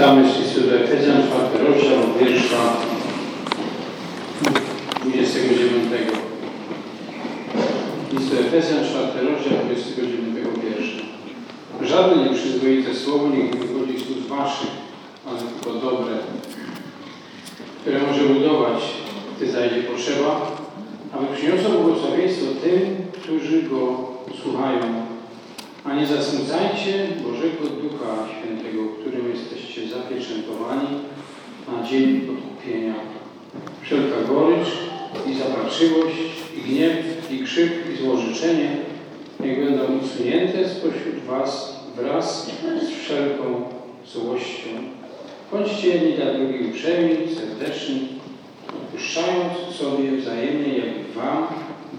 Czytamy z listu do Efezjan, 4 rozdział, wiersza 29. List do Efezjan, 4 rozdział, 29 wiersza. Żadne nieprzyzwoite słowo niech wychodzi z ust waszych, ale tylko dobre, które może budować, gdy zajdzie potrzeba, aby przyniosło błogosławieństwo tym, którzy go słuchają. A nie zasmucajcie Bożego Ducha Świętego, którym jesteście zapieczętowani na dzień odkupienia. Wszelka gorycz i zaparczywość, i gniew, i krzyk, i złożyczenie niech będą usunięte spośród was wraz z wszelką złością. Bądźcie jedni dla drugich uprzejmi, serdeczni, odpuszczając sobie wzajemnie, jak wam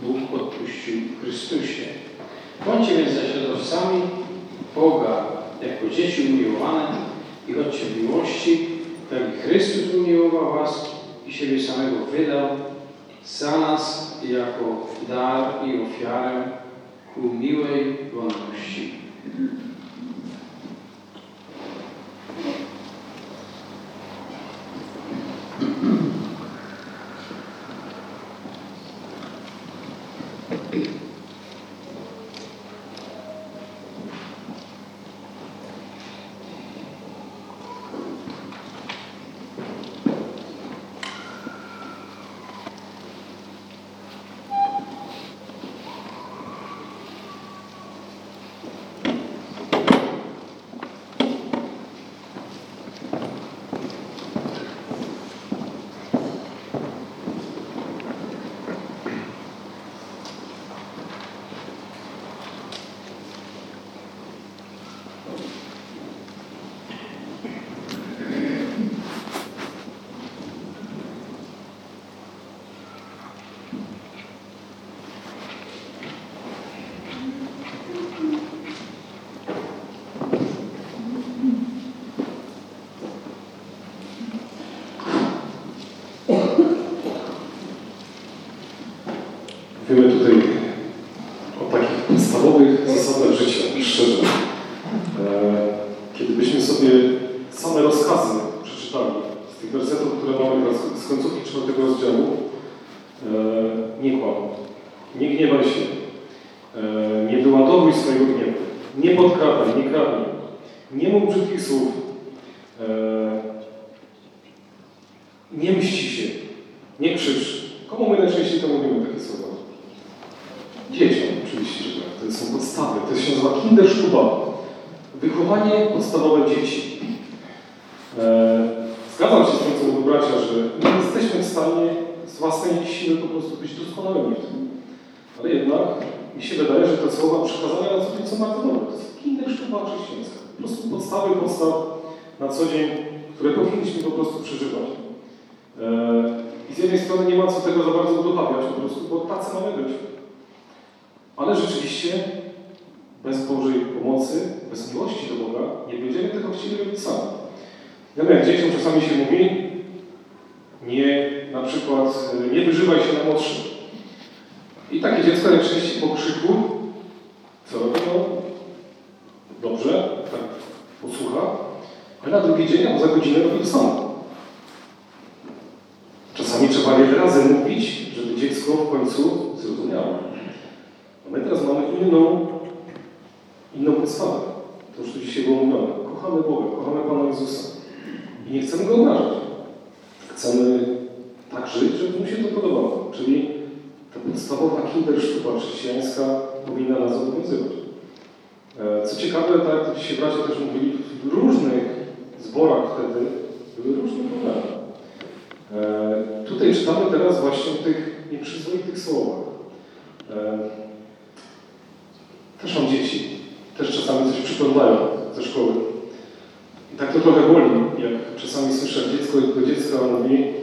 Bóg odpuścił w Chrystusie. Končili zažadowcami Boga, jako dzieci umiłowane i od miłości, tak i Chrystus umiłował was i siebie samego wydał za nas jako dar i ofiarę ku miłej wolności. Ty my tutaj czasami słyszę dziecko, jak to dziecko mówi,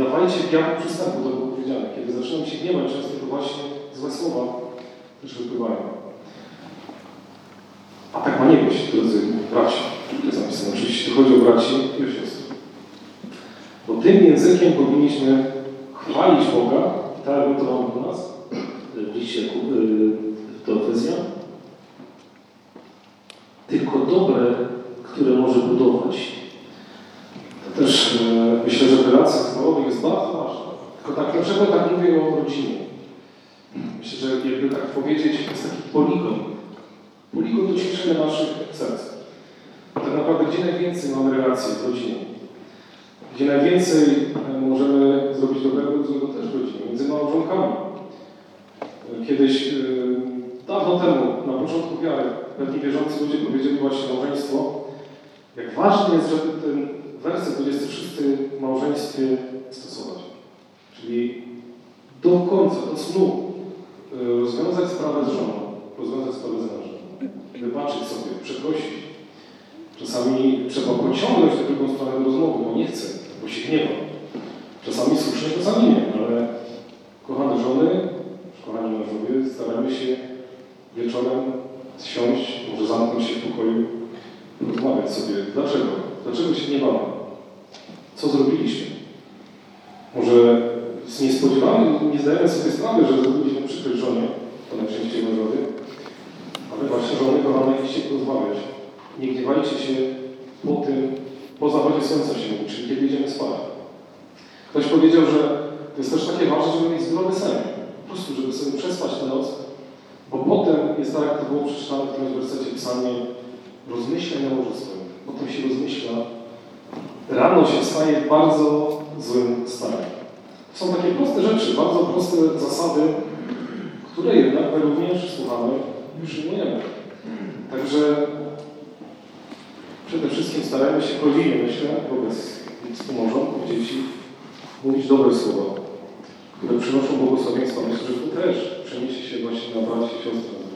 Nie dawajcie diabłu przystępu, to było powiedziane. Kiedy zaczynam się gniewać, często to właśnie złe słowa też wypływają. A tak ma nie być, drodzy bracia. Tu jest napisane. Oczywiście tu chodzi o braci i o siostry. Bo tym językiem powinniśmy chwalić Boga, tak jak to mamy do nas, w liście Jakub- y, do Efezjan, tylko dobre, które może budować. To też e, myślę, że w relacjach zborowych jest bardzo ważne. Tylko tak, dlaczego tak mówię o rodzinie? Myślę, że jakby tak powiedzieć, jest taki poligon. Ćwiczenia naszych serc. Tak naprawdę, gdzie najwięcej mamy relacji w rodzinie? Gdzie najwięcej e, możemy zrobić dobrego lub złego też w rodzinie, między małżonkami. Kiedyś, e, dawno temu, na początku wiary, pewni wierzący ludzie powiedzieli właśnie małżeństwo, jak ważne jest, żeby ten werset 26 w małżeństwie stosować. Czyli do końca, do snu e, rozwiązać sprawę z żoną, rozwiązać sprawę z mężem, wybaczyć sobie, przeprosić. Czasami trzeba pociągnąć tę drugą stronę rozmowy, bo nie chce, bo się gniewa. Czasami słusznie, czasami nie, ale kochane żony, kochani mężowie, staramy się wieczorem siąść, może zamknąć się w pokoju, rozmawiać sobie. Dlaczego? Dlaczego się gniewamy? Co zrobiliśmy? Może z niespodziewamy, nie zdajemy sobie sprawy, że zrobiliśmy przykrość żonie, to najczęściej mężowie, właśnie żony, kochane, idźcie porozmawiać. Nie gniewajcie się po tym, po zachodzie słońca się czyli kiedy idziemy spać. Ktoś powiedział, że to jest też takie ważne, żeby mieć zdrowy sen. Po prostu, żeby sobie przespać tę noc, bo potem jest tak, jak to było przeczytane w którymś wersecie psalmie, rozmyślaj na łożu. Potem się rozmyśla. Rano się wstaje w bardzo złym stanie. To są takie proste rzeczy, bardzo proste zasady, które jednak my również słuchamy przyjmujemy. Także przede wszystkim starajmy się rodzinie, myślę, wobec współmałżonków, dzieci, mówić dobre słowa, które przynoszą błogosławieństwa. Myślę, że to też przeniesie się właśnie na braci i siostry.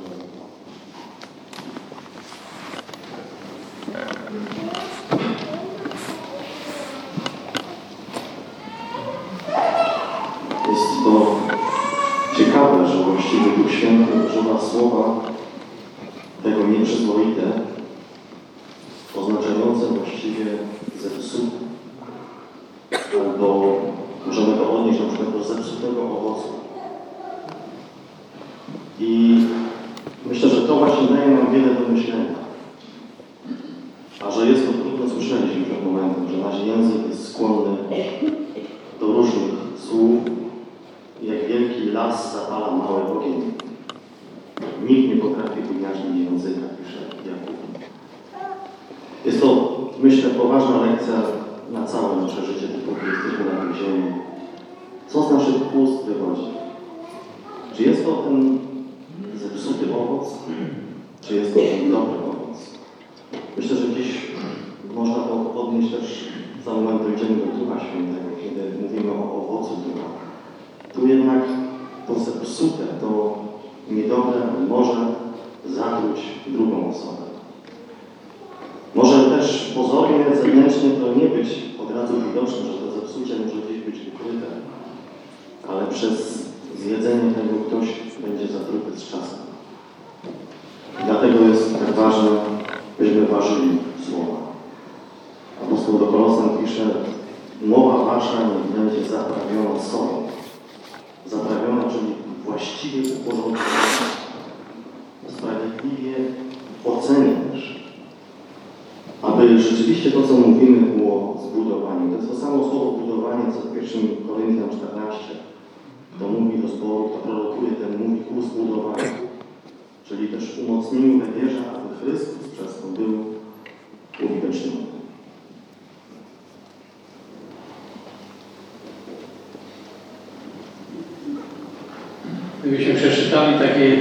Gdybyśmy przeczytali taki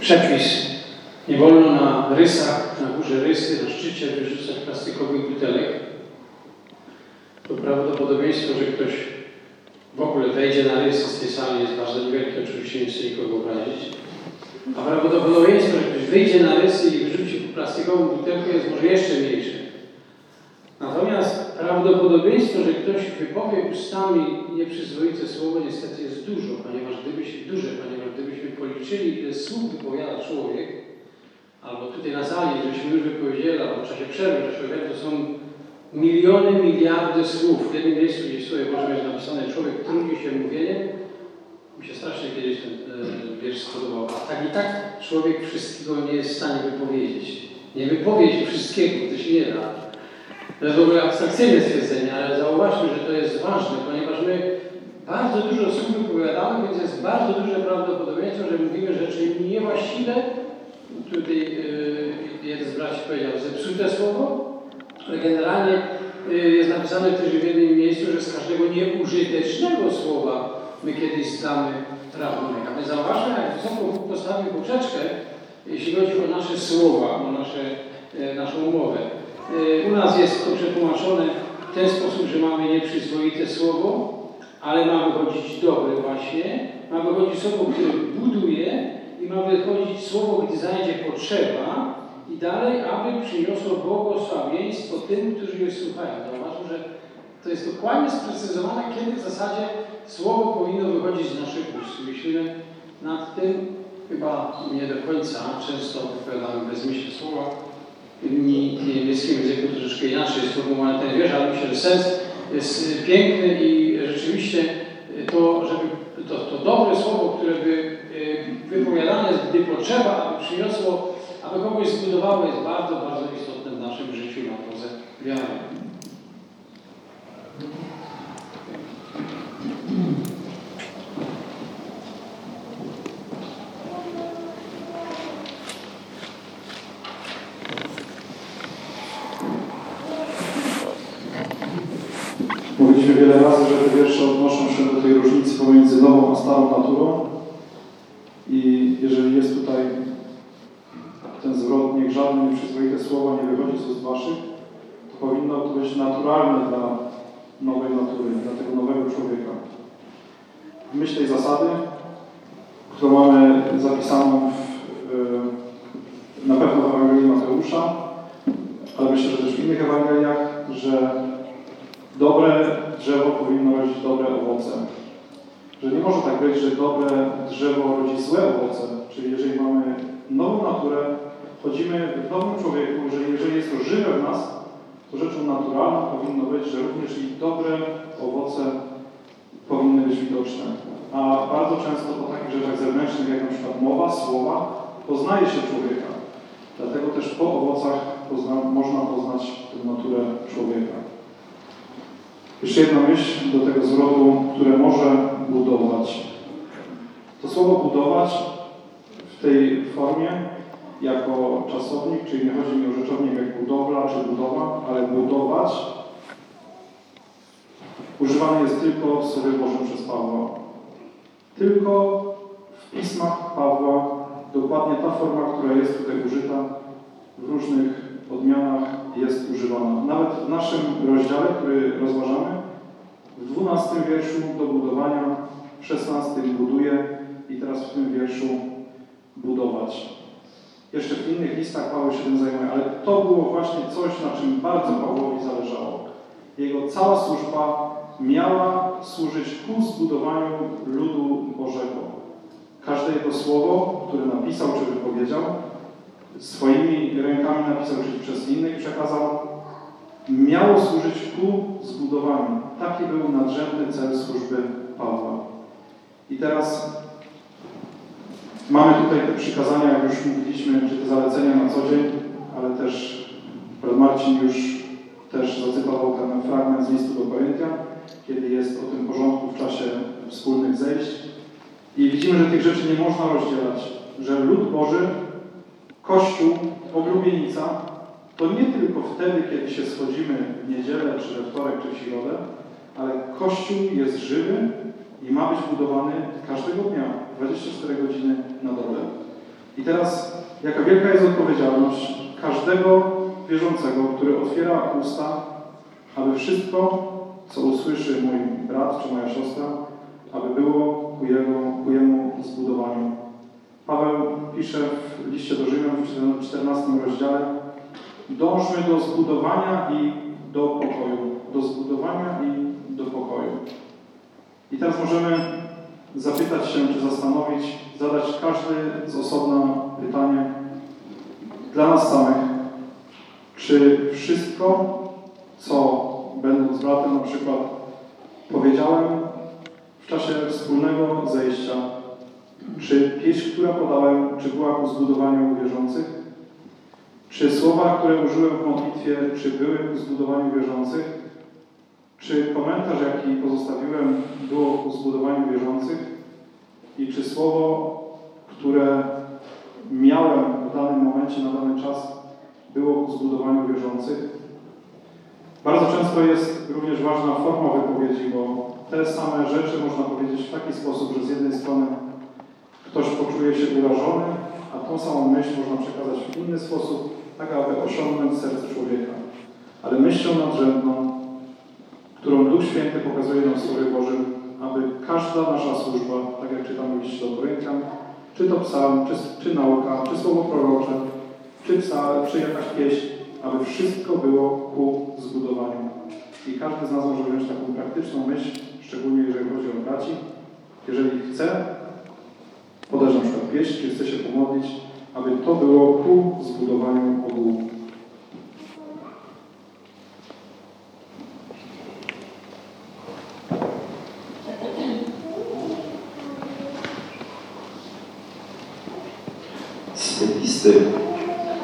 przepis, nie wolno na rysach, na górze rysy, na szczycie wyrzucać plastikowych butelek, to prawdopodobieństwo, że ktoś w ogóle wejdzie na rysy z tej sali jest bardzo niewielkie, oczywiście nie chcę nikogo obrazić. A prawdopodobieństwo, że ktoś wyjdzie na rysy i wyrzuci plastikową butelkę jest może jeszcze mniejsze. Natomiast prawdopodobieństwo, że ktoś wypowie ustami nieprzyzwoite słowo niestety jest dużo, ponieważ gdybyśmy, duże, ponieważ gdybyśmy policzyli, ile słów wypowiada człowiek, albo tutaj na sali, żeśmy już wypowiedzieli, albo w czasie przerwy, że to są miliony, miliardy słów. W jednym miejscu gdzieś w Słowie Bożym jest napisane, człowiek trudzi się mówieniem. Mi się strasznie kiedyś ten e, wiersz spodobał. A tak i tak człowiek wszystkiego nie jest w stanie wypowiedzieć. Nie wypowie się wszystkiego, to się nie da. To jest w ogóle abstrakcyjne stwierdzenie, ale zauważmy, że to jest ważne, ponieważ my bardzo dużo słów wypowiadamy, więc jest bardzo duże prawdopodobieństwo, że mówimy rzeczy niewłaściwe. Tutaj yy, jeden z braci powiedział zepsute słowo, ale generalnie yy, jest napisane też w jednym miejscu, że z każdego nieużytecznego słowa my kiedyś zdamy rachunek. A my zauważmy, jak wysoko Bóg postawił poprzeczkę, jeśli chodzi o nasze słowa, o nasze, e, naszą mowę. E, U nas jest to przetłumaczone w ten sposób, że mamy nieprzyzwoite słowo, ale ma wychodzić dobre właśnie, ma wychodzić słowo, które buduje i ma wychodzić słowo, gdy znajdzie potrzeba i dalej, aby przyniosło błogosławieństwo tym, którzy je słuchają. Zauważmy, że to jest dokładnie sprecyzowane, kiedy w zasadzie słowo powinno wychodzić z naszych ust. Myślimy nad tym, chyba nie do końca, często wypowiadamy bezmyślne słowa. Inni w niemieckim języku troszeczkę inaczej jest sformułowany ten wiersz, ale myślę, że sens jest piękny i rzeczywiście to, żeby to, to dobre słowo, które by y, wypowiadane gdy potrzeba, aby przyniosło, aby kogoś zbudowało, jest bardzo, bardzo istotne w naszym życiu na drodze wiary. Mówiliśmy wiele razy, że te wiersze odnoszą się do tej różnicy pomiędzy nową a starą naturą. I jeżeli jest tutaj ten zwrot, niech żadne nieprzyzwoite słowa nie wychodzi z waszych, to powinno to być naturalne dla nowej natury, dla tego nowego człowieka. W myśl tej zasady, którą mamy zapisaną w, y, na pewno w Ewangelii Mateusza, ale myślę, że też w innych Ewangeliach, że dobre drzewo powinno dobre owoce. Że nie może tak być, że dobre drzewo rodzi złe owoce. Czyli jeżeli mamy nową naturę, chodzimy w nowym człowieku, jeżeli, jeżeli jest to żywe w nas, to rzeczą naturalną powinno być, że również i dobre owoce powinny być widoczne. A bardzo często po takich rzeczach zewnętrznych, jak na przykład mowa, słowa, poznaje się człowieka. Dlatego też po owocach pozna, można poznać tę naturę człowieka. Jeszcze jedna myśl do tego zwrotu, które może budować. To słowo budować w tej formie jako czasownik, czyli nie chodzi mi o rzeczownik jak budowla czy budowa, ale budować używany jest tylko w Słowie Bożym przez Pawła. Tylko w pismach Pawła dokładnie ta forma, która jest tutaj użyta w różnych odmianach jest używana. Nawet w naszym rozdziale, który rozważamy, w 12 wierszu do budowania, w 16 buduje i teraz w tym wierszu budować. Jeszcze w innych listach Paweł się tym zajmuje, ale to było właśnie coś, na czym bardzo Pawłowi zależało. Jego cała służba miała służyć ku zbudowaniu ludu Bożego. Każde jego słowo, które napisał czy wypowiedział, swoimi rękami napisał czy przez innych przekazał, miało służyć ku zbudowaniu. Taki był nadrzędny cel służby Pawła. I teraz mamy tutaj te przykazania, jak już mówiliśmy, czy te zalecenia na co dzień, ale też brat Marcin już też zacytował ten fragment z listu do Koryntian, kiedy jest o tym porządku w czasie wspólnych zejść. I widzimy, że tych rzeczy nie można rozdzielać, że lud Boży, Kościół, oblubienica, to nie tylko wtedy, kiedy się schodzimy w niedzielę, czy we wtorek, czy w środę, ale Kościół jest żywy i ma być budowany każdego dnia, 24 godziny na dobę. I teraz, jaka wielka jest odpowiedzialność każdego wierzącego, który otwiera usta, aby wszystko, co usłyszy mój brat czy moja siostra, aby było ku, jego, ku jemu zbudowaniu. Paweł pisze w liście do Rzymian w 14 rozdziale Dążmy do zbudowania i do pokoju. Do zbudowania i do pokoju. I teraz możemy zapytać się, czy zastanowić, zadać każdy z osobna pytanie dla nas samych, czy wszystko, co będąc bratem na przykład powiedziałem w czasie wspólnego zejścia, czy pieśń, która podałem, czy była ku zbudowaniu wierzących, czy słowa, które użyłem w modlitwie, czy były ku zbudowaniu wierzących, czy komentarz, jaki pozostawiłem, było ku zbudowaniu wierzących? I czy słowo, które miałem w danym momencie, na dany czas, było ku zbudowaniu wierzących. Bardzo często jest również ważna forma wypowiedzi, bo te same rzeczy można powiedzieć w taki sposób, że z jednej strony ktoś poczuje się urażony, a tą samą myśl można przekazać w inny sposób, tak aby osiągnąć serce człowieka. Ale myślą nadrzędną, którą Duch Święty pokazuje nam w Słowie Bożym, aby każda nasza służba, tak jak czytamy w liście do Koryntian, czy to psalm, czy, czy nauka, czy słowo prorocze, czy psalm, czy jakaś pieśń, aby wszystko było ku zbudowaniu. I każdy z nas może wziąć taką praktyczną myśl, szczególnie jeżeli chodzi o braci. Jeżeli chce, pieśń, czy chce się pomodlić, aby to było ku zbudowaniu ogółu. z tej listy,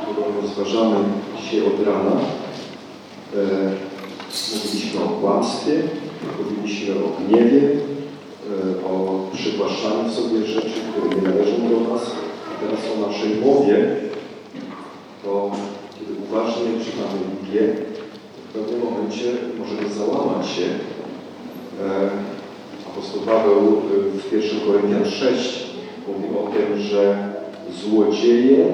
którą rozważamy dzisiaj od rana, e, mówiliśmy o kłamstwie, mówiliśmy o gniewie, e, o przywłaszczaniu w sobie rzeczy, które nie należą do nas. Teraz o naszej mowie, to kiedy uważnie czytamy Biblię, w pewnym momencie możemy załamać się. E, Apostoł Paweł e, w 1 Koryntian 6 mówi o tym, że złodzieje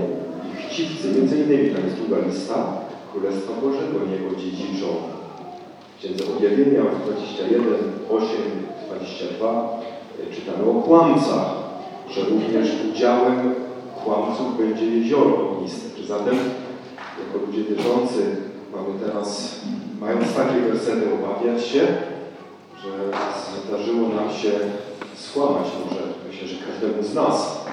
i chciwcy, między innymi tam jest długa lista, Królestwa Bożego nie odziedziczą. W Księdze Objawienia 21, 8, 22 e, czytamy o kłamcach, że również udziałem kłamców będzie jezioro ogniste. Zatem jako ludzie wierzący mamy teraz, mając takie wersety, obawiać się, że zdarzyło nam się skłamać może, myślę, że każdemu z nas,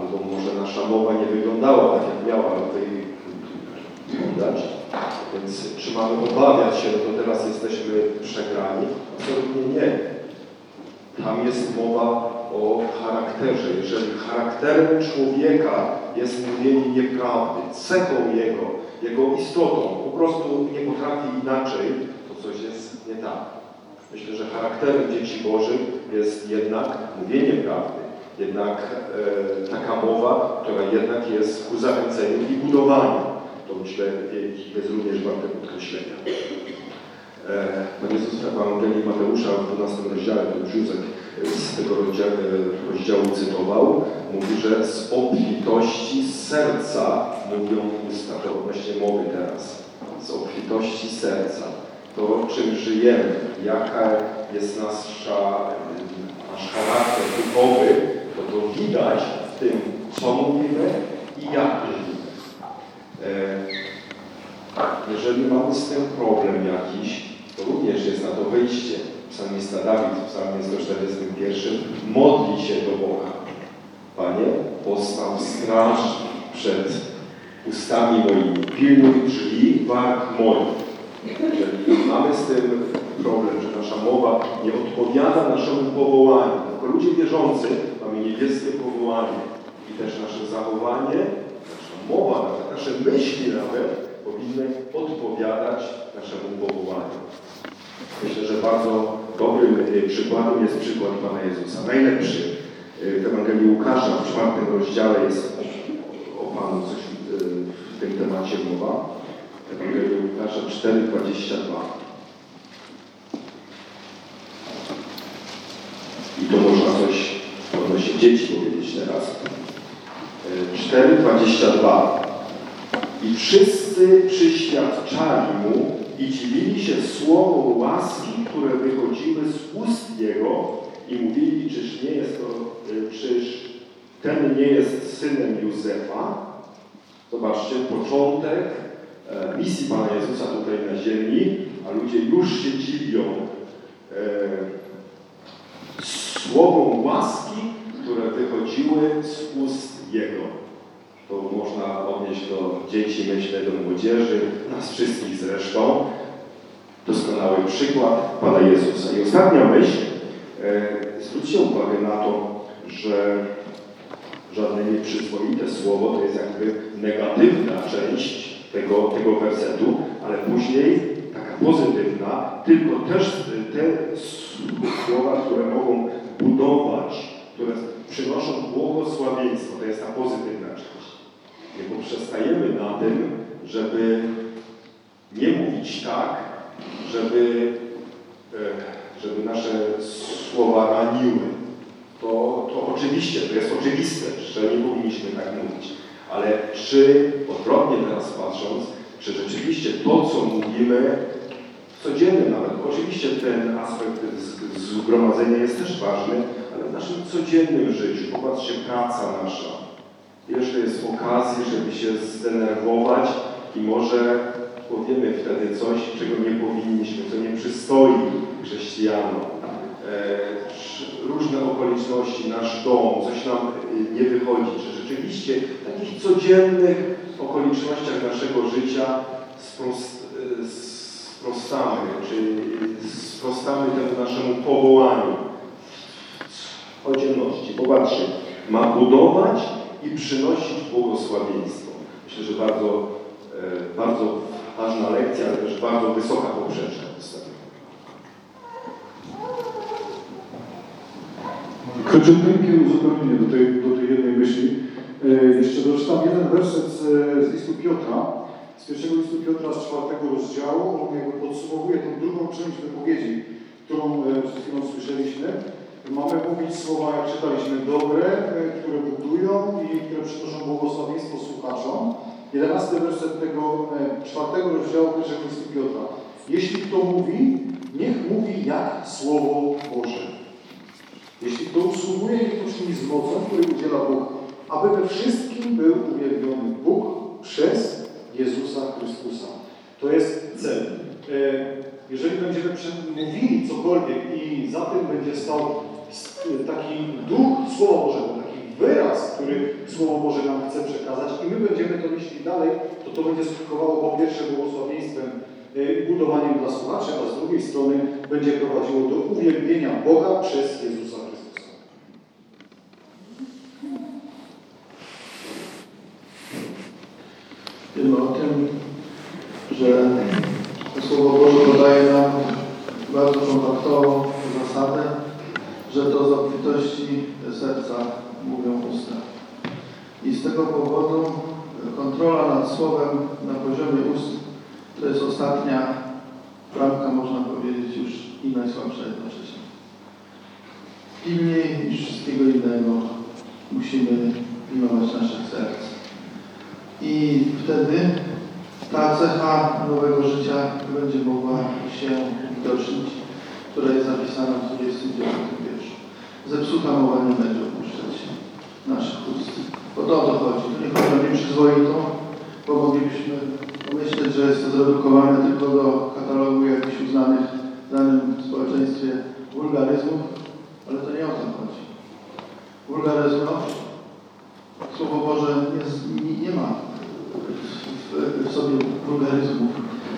albo może nasza mowa nie wyglądała tak, jak miała tutaj wyglądać. Więc czy mamy obawiać się, to teraz jesteśmy przegrani? Absolutnie nie. Tam jest mowa o charakterze. Jeżeli charakterem człowieka jest mówienie nieprawdy, cechą jego, jego istotą, po prostu nie potrafi inaczej, to coś jest nie tak. Myślę, że charakterem dzieci Bożych jest jednak mówienie prawdy, jednak e, taka mowa, która jednak jest ku zachęceniu i budowaniu. To myślę jest również warte podkreślenia. E, Pan Jezus w Ewangelii Mateusza w 12 rozdziale, już Józef z tego rozdziału, rozdziału cytował, mówi, że z obfitości serca mówią usta. To odnośnie mowy teraz. Z obfitości serca. To, czym żyjemy, jaka jest nasza, nasz charakter duchowy, to to widać w tym, co mówimy i jak mówimy. E, jeżeli mamy z tym problem jakiś, to również jest na to wyjście. Psalmista Dawid w psalmie 141 modli się do Boga. Panie, postaw straż przed ustami moimi, pilnuj drzwi warg moich. Jeżeli mamy z tym problem, że nasza mowa nie odpowiada naszemu powołaniu, jako ludzie wierzący mamy niebieskie powołanie i też nasze zachowanie, mowa, nasze myśli nawet powinny odpowiadać naszemu powołaniu. Myślę, że bardzo dobrym y, przykładem jest przykład Pana Jezusa. Najlepszy y, w Ewangelii Łukasza w czwartym rozdziale jest o Panu coś y, w tym temacie mowa. Ewangelii Łukasza 4,22. I to można coś odnośnie dzieci powiedzieć teraz. Y, 4,22. I wszyscy przyświadczali mu i dziwili się słowu łaski, które wychodziły z ust Jego i mówili, czyż nie jest to, y, czyż ten nie jest synem Józefa. Zobaczcie, początek e, misji Pana Jezusa tutaj na ziemi, a ludzie już się dziwią e, słowom łaski, które wychodziły z ust Jego. To można odnieść do dzieci, myślę, do młodzieży, nas wszystkich zresztą. Doskonały przykład Pana Jezusa. I ostatnia myśl. E, zwróćcie uwagę na to, że żadne nieprzyzwoite słowo to jest jakby negatywna część tego, tego wersetu, ale później taka pozytywna, tylko też te słowa, które mogą budować, które przynoszą błogosławieństwo, to jest ta pozytywna część. Nie poprzestajemy na tym, żeby nie mówić tak, żeby, e, żeby nasze słowa raniły. To, to oczywiście, to jest oczywiste, że nie powinniśmy tak mówić. Ale czy, odwrotnie teraz patrząc, czy rzeczywiście to, co mówimy, codziennym nawet, oczywiście ten aspekt zgromadzenia jest też ważny, ale w naszym codziennym życiu, popatrzcie, praca nasza, jeszcze jest okazji, żeby się zdenerwować i może powiemy wtedy coś, czego nie powinniśmy, co nie przystoi chrześcijanom. E, różne okoliczności, nasz dom, coś nam y, nie wychodzi, czy rzeczywiście w takich codziennych okolicznościach naszego życia y, sprostamy, czy sprostamy temu naszemu powołaniu codzienności. Popatrzcie, ma budować i przynosić błogosławieństwo. Myślę, że bardzo, e, bardzo ważna lekcja, ale też bardzo wysoka poprzeczka postawiona. Króciutkie uzupełnienie do tej, do tej jednej myśli. E, Jeszcze doczytam jeden werset z, z listu Piotra, z pierwszego listu Piotra z czwartego rozdziału. On jakby podsumowuje tą drugą część wypowiedzi, którą e, przed chwilą słyszeliśmy. Mamy mówić słowa, jak czytaliśmy, dobre, e, które budują i które przynoszą błogosławieństwo słuchaczom. Jedenasty werset tego e, czwartego rozdziału pierwszego listu Piotra. Jeśli kto mówi, niech mówi jak Słowo Boże. Jeśli kto usługuje, niech to z mocą, której udziela Bóg, aby we wszystkim był uwielbiony Bóg przez Jezusa Chrystusa. To jest cel. E, Jeżeli będziemy mówili cokolwiek i za tym będzie stał taki duch Słowa Bożego, taki wyraz, który Słowo Boże nam chce przekazać i my będziemy to nieśli dalej, to to będzie skutkowało po pierwsze błogosławieństwem e, budowaniem dla słuchaczy, a z drugiej strony będzie prowadziło do uwielbienia Boga przez Jezusa Chrystusa. Wiemy o tym, że Słowo Boże podaje nam bardzo kontaktową zasadę, że to z serca mówią usta. I z tego powodu kontrola nad Słowem na poziomie ust to jest ostatnia bramka, można powiedzieć, już i najsłabsza jednocześnie. Pilniej niż wszystkiego innego musimy pilnować naszych serc. I wtedy ta cecha nowego życia będzie mogła się widocznić, która jest zapisana w 29 wierszu. Zepsuta mowa nie będzie opuszczać naszych ust. Bo to o to chodzi. To nie chodzi o nieprzyzwoitą, bo moglibyśmy pomyśleć, że jest to zredukowane tylko do katalogu jakichś uznanych w danym społeczeństwie wulgaryzmów, ale to nie o to chodzi. Wulgaryzm, no, Słowo Boże nie, nie, ma w, w sobie wulgaryzmów.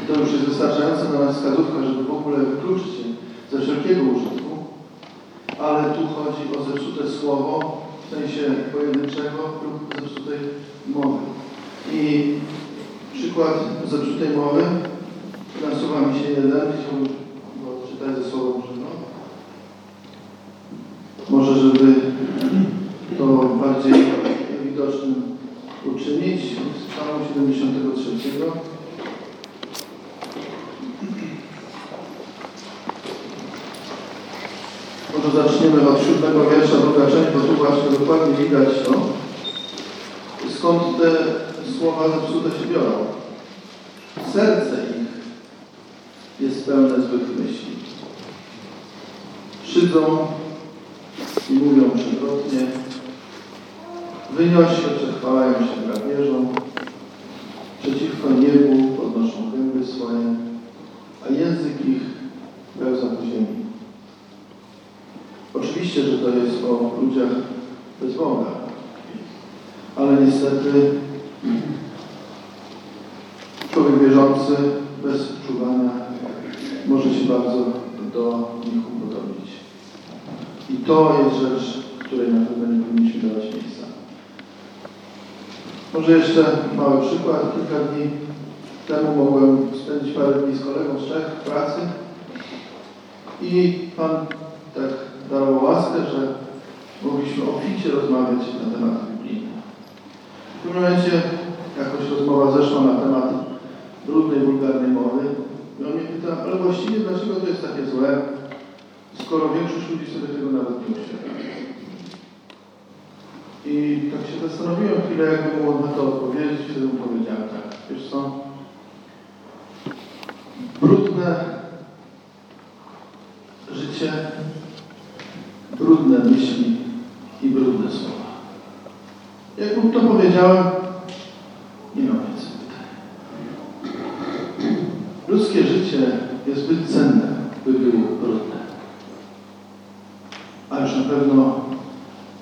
To już jest wystarczająca dla nas wskazówka, żeby w ogóle wykluczyć je ze wszelkiego użytku, ale tu chodzi o zepsute słowo w sensie pojedynczego lub zepsutej mowy. I przykład zepsutej mowy nasuwa mi się jeden, chciałbym go odczytać ze słowa Bożego. Może, żeby to bardziej widocznym uczynić. Z Psalmu 73. Może zaczniemy od siódmego wiersza, druga część, bo tu właśnie dokładnie widać to, skąd te słowa zepsute się biorą. Serce ich jest pełne złych myśli. Szydzą i mówią przewrotnie, Wyniośle przechwalają się grabieżą, przeciwko niebu podnoszą gęby swoje, a język ich pełza po ziemi. Oczywiście, że to jest o ludziach bez Boga, ale niestety człowiek wierzący bez czuwania może się bardzo do nich upodobnić. I to jest rzecz, której na pewno nie powinniśmy dawać miejsca. Może jeszcze mały przykład. Kilka dni temu mogłem spędzić parę dni z kolegą z Czech w pracy i Pan tak dał łaskę, że mogliśmy obficie rozmawiać na temat biblijny. W tym momencie jakoś rozmowa zeszła na temat brudnej, wulgarnej mowy i on mnie pyta, ale właściwie dlaczego to jest takie złe, skoro większość ludzi sobie tego nawet nie uświadamia. I tak się zastanowiłem chwilę, jakby mu na to odpowiedzieć, wtedy mu powiedziałem tak, wiesz co, brudne życie, brudne myśli i brudne słowa. Jak mu to powiedziałem, nie mam więcej pytań. Ludzkie życie jest zbyt cenne, by było brudne. A już na pewno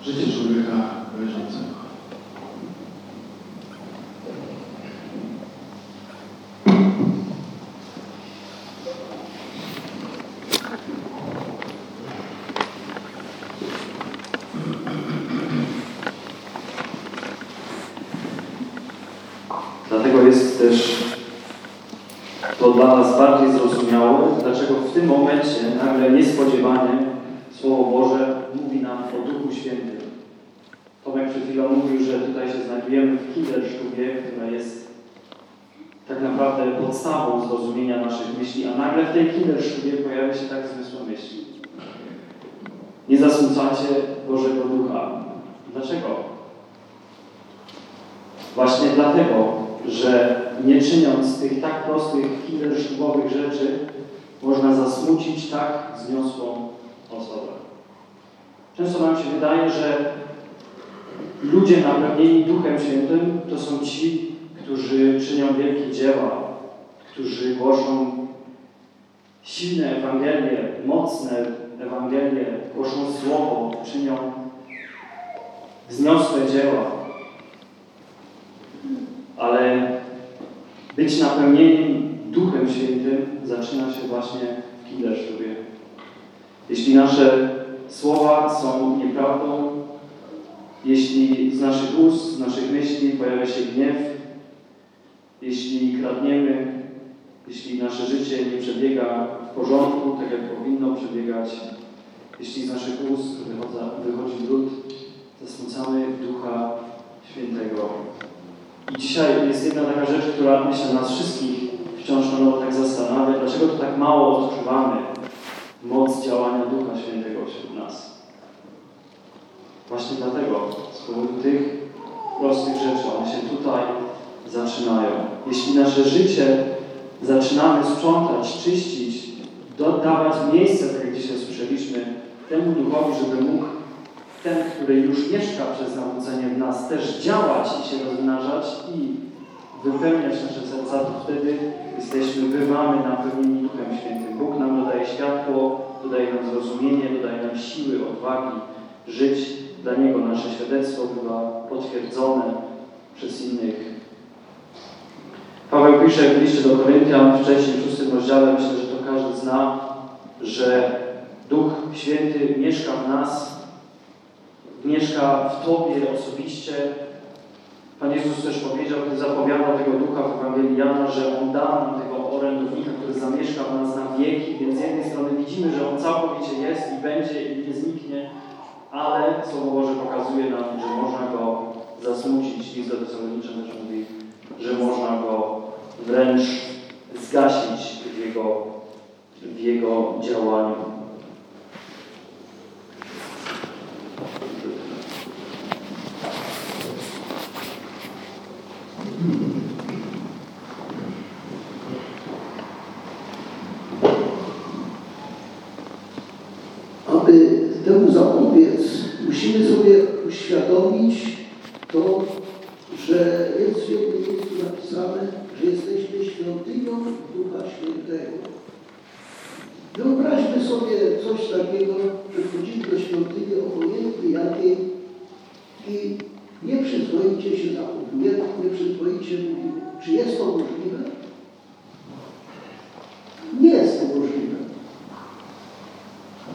życie człowieka wierzącego. Dlatego jest też to dla nas bardziej zrozumiałe, dlaczego w tym momencie nagle niespodziewanie Słowo Boże mówi nam o Duchu Świętym. Tomek przed chwilą mówił, że tutaj się znajdujemy w Kinderstubie, która jest tak naprawdę podstawą zrozumienia naszych myśli, a nagle w tej Kinderstubie pojawia się tak zmysł myśli. Nie zasmucacie Bożego Ducha. Dlaczego? Właśnie dlatego, że nie czyniąc tych tak prostych, kindersztubowych rzeczy, można zasmucić tak zniosłą osobę. Często nam się wydaje, że ludzie napełnieni Duchem Świętym to są ci, którzy czynią wielkie dzieła, którzy głoszą silne Ewangelie, mocne Ewangelie, głoszą Słowo, czynią wzniosłe dzieła. Ale być napełnieniem Duchem Świętym zaczyna się właśnie w Kinderstubie. Jeśli nasze słowa są nieprawdą, jeśli z naszych ust, z naszych myśli pojawia się gniew, jeśli kradniemy, jeśli nasze życie nie przebiega w porządku, tak jak powinno przebiegać, jeśli z naszych ust wychodza, wychodzi brud, zasmucamy Ducha Świętego. I dzisiaj jest jedna taka rzecz, która myślę nas wszystkich wciąż na tak zastanawia, dlaczego to tak mało odczuwamy moc działania Ducha Świętego wśród nas. Właśnie dlatego, z powodu tych prostych rzeczy, one się tutaj zaczynają. Jeśli nasze życie zaczynamy sprzątać, czyścić, dodawać miejsce, tak jak dzisiaj słyszeliśmy, temu Duchowi, żeby mógł ten, który już mieszka przez nawrócenie w nas, też działać i się rozmnażać i wypełniać nasze serca, to wtedy jesteśmy, bywamy napełnieni Duchem Świętym. Bóg nam dodaje światło, dodaje nam zrozumienie, dodaje nam siły, odwagi żyć dla Niego. Nasze świadectwo bywa potwierdzone przez innych. Paweł pisze w liście do Koryntian, wcześniej w szóstym rozdziale, myślę, że to każdy zna, że Duch Święty mieszka w nas, mieszka w Tobie osobiście. Pan Jezus też powiedział, gdy zapowiadał tego Ducha w Ewangelii Jana, że On da nam tego orędownika, który zamieszka w nas na wieki, więc z jednej strony widzimy, że On całkowicie jest i będzie i nie zniknie, ale Słowo Boże pokazuje nam, że można Go zasmucić. List do Tesaloniczan też mówi, że można Go wręcz zgasić w Jego, w jego działaniu. aby temu zapobiec, musimy sobie uświadomić to, że jest w jednym miejscu napisane, że jesteśmy Ducha Świętego. Wyobraźmy sobie coś takiego, że wchodzimy do świątyni obojętnej jakiej i nieprzyzwoicie się zachowujemy, nieprzyzwoicie mówimy. Czy jest to możliwe? Nie jest to możliwe.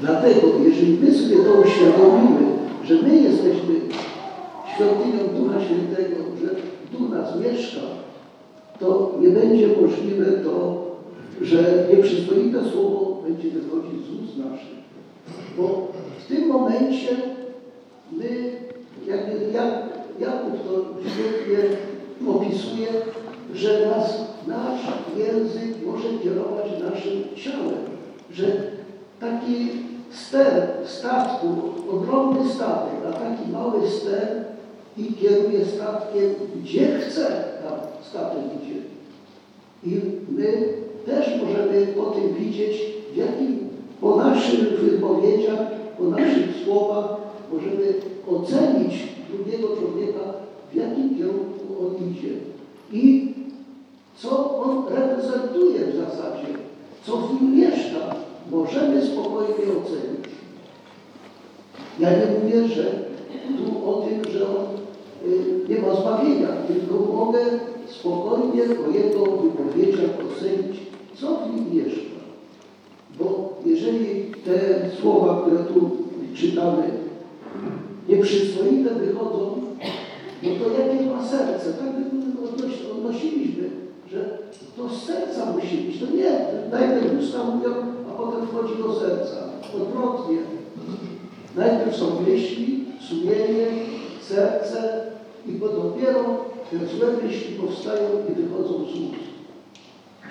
Dlatego, jeżeli my sobie to uświadomimy, że my jesteśmy świątynią Ducha Świętego, że Duch nas mieszka, to nie będzie możliwe to, że nieprzyzwoite słowo będzie wychodzić z ust naszych. Bo w tym momencie my, jak, jak Jakub to świetnie opisuje, że nas, nasz język może kierować naszym ciałem, że taki ster statku, ogromny statek, a taki mały ster i kieruje statkiem, gdzie chce tam statek idzie. I my też możemy po tym widzieć, w jakim, po naszych wypowiedziach, po naszych słowach możemy ocenić drugiego człowieka, w jakim kierunku on idzie. I co on reprezentuje w zasadzie, co w nim mieszka, możemy spokojnie ocenić. Ja nie mówię, że tu o tym, że on nie ma zbawienia, tylko mogę spokojnie po jego wypowiedziach ocenić, co w nim mieszka. Bo jeżeli te słowa, które tu czytamy, nieprzyzwoite wychodzą, no to jakie ma serce? Tak odnos- odnosiliśmy, że to z serca musi być. To nie, najpierw usta mówią, a potem wchodzi do serca. Odwrotnie. Najpierw są myśli, sumienie, serce i bo dopiero te złe myśli powstają i wychodzą z ust.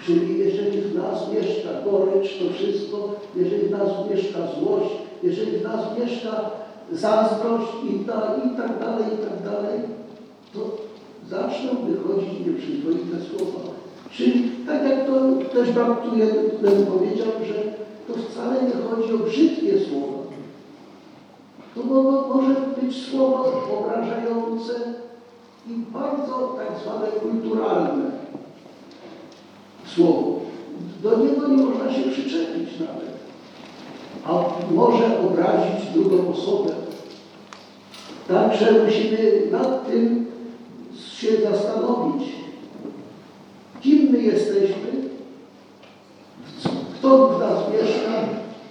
Czyli jeżeli w nas mieszka gorycz, to wszystko, jeżeli w nas mieszka złość, jeżeli w nas mieszka zazdrość i, ta, i tak dalej, i tak dalej, to zaczną wychodzić nieprzyzwoite słowa. Czyli tak jak to też brat tu jeden powiedział, że to wcale nie chodzi o brzydkie słowa. To mo- może być słowo obrażające i bardzo tak zwane kulturalne słowo. Do niego nie można się przyczepić nawet. A może obrazić drugą osobę. Także musimy nad tym się zastanowić, kim my jesteśmy, kto w nas mieszka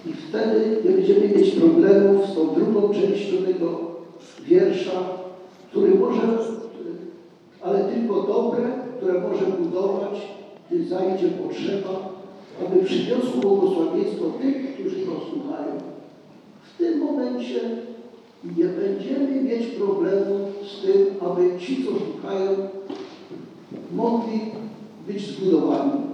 i wtedy nie będziemy mieć problemów z tą drugą częścią tego wiersza, który może, ale tylko dobre, które może budować, gdy zajdzie potrzeba, aby przyniosło błogosławieństwo tych, którzy go słuchają. W tym momencie nie będziemy mieć problemu z tym, aby ci, co słuchają, mogli być zbudowani.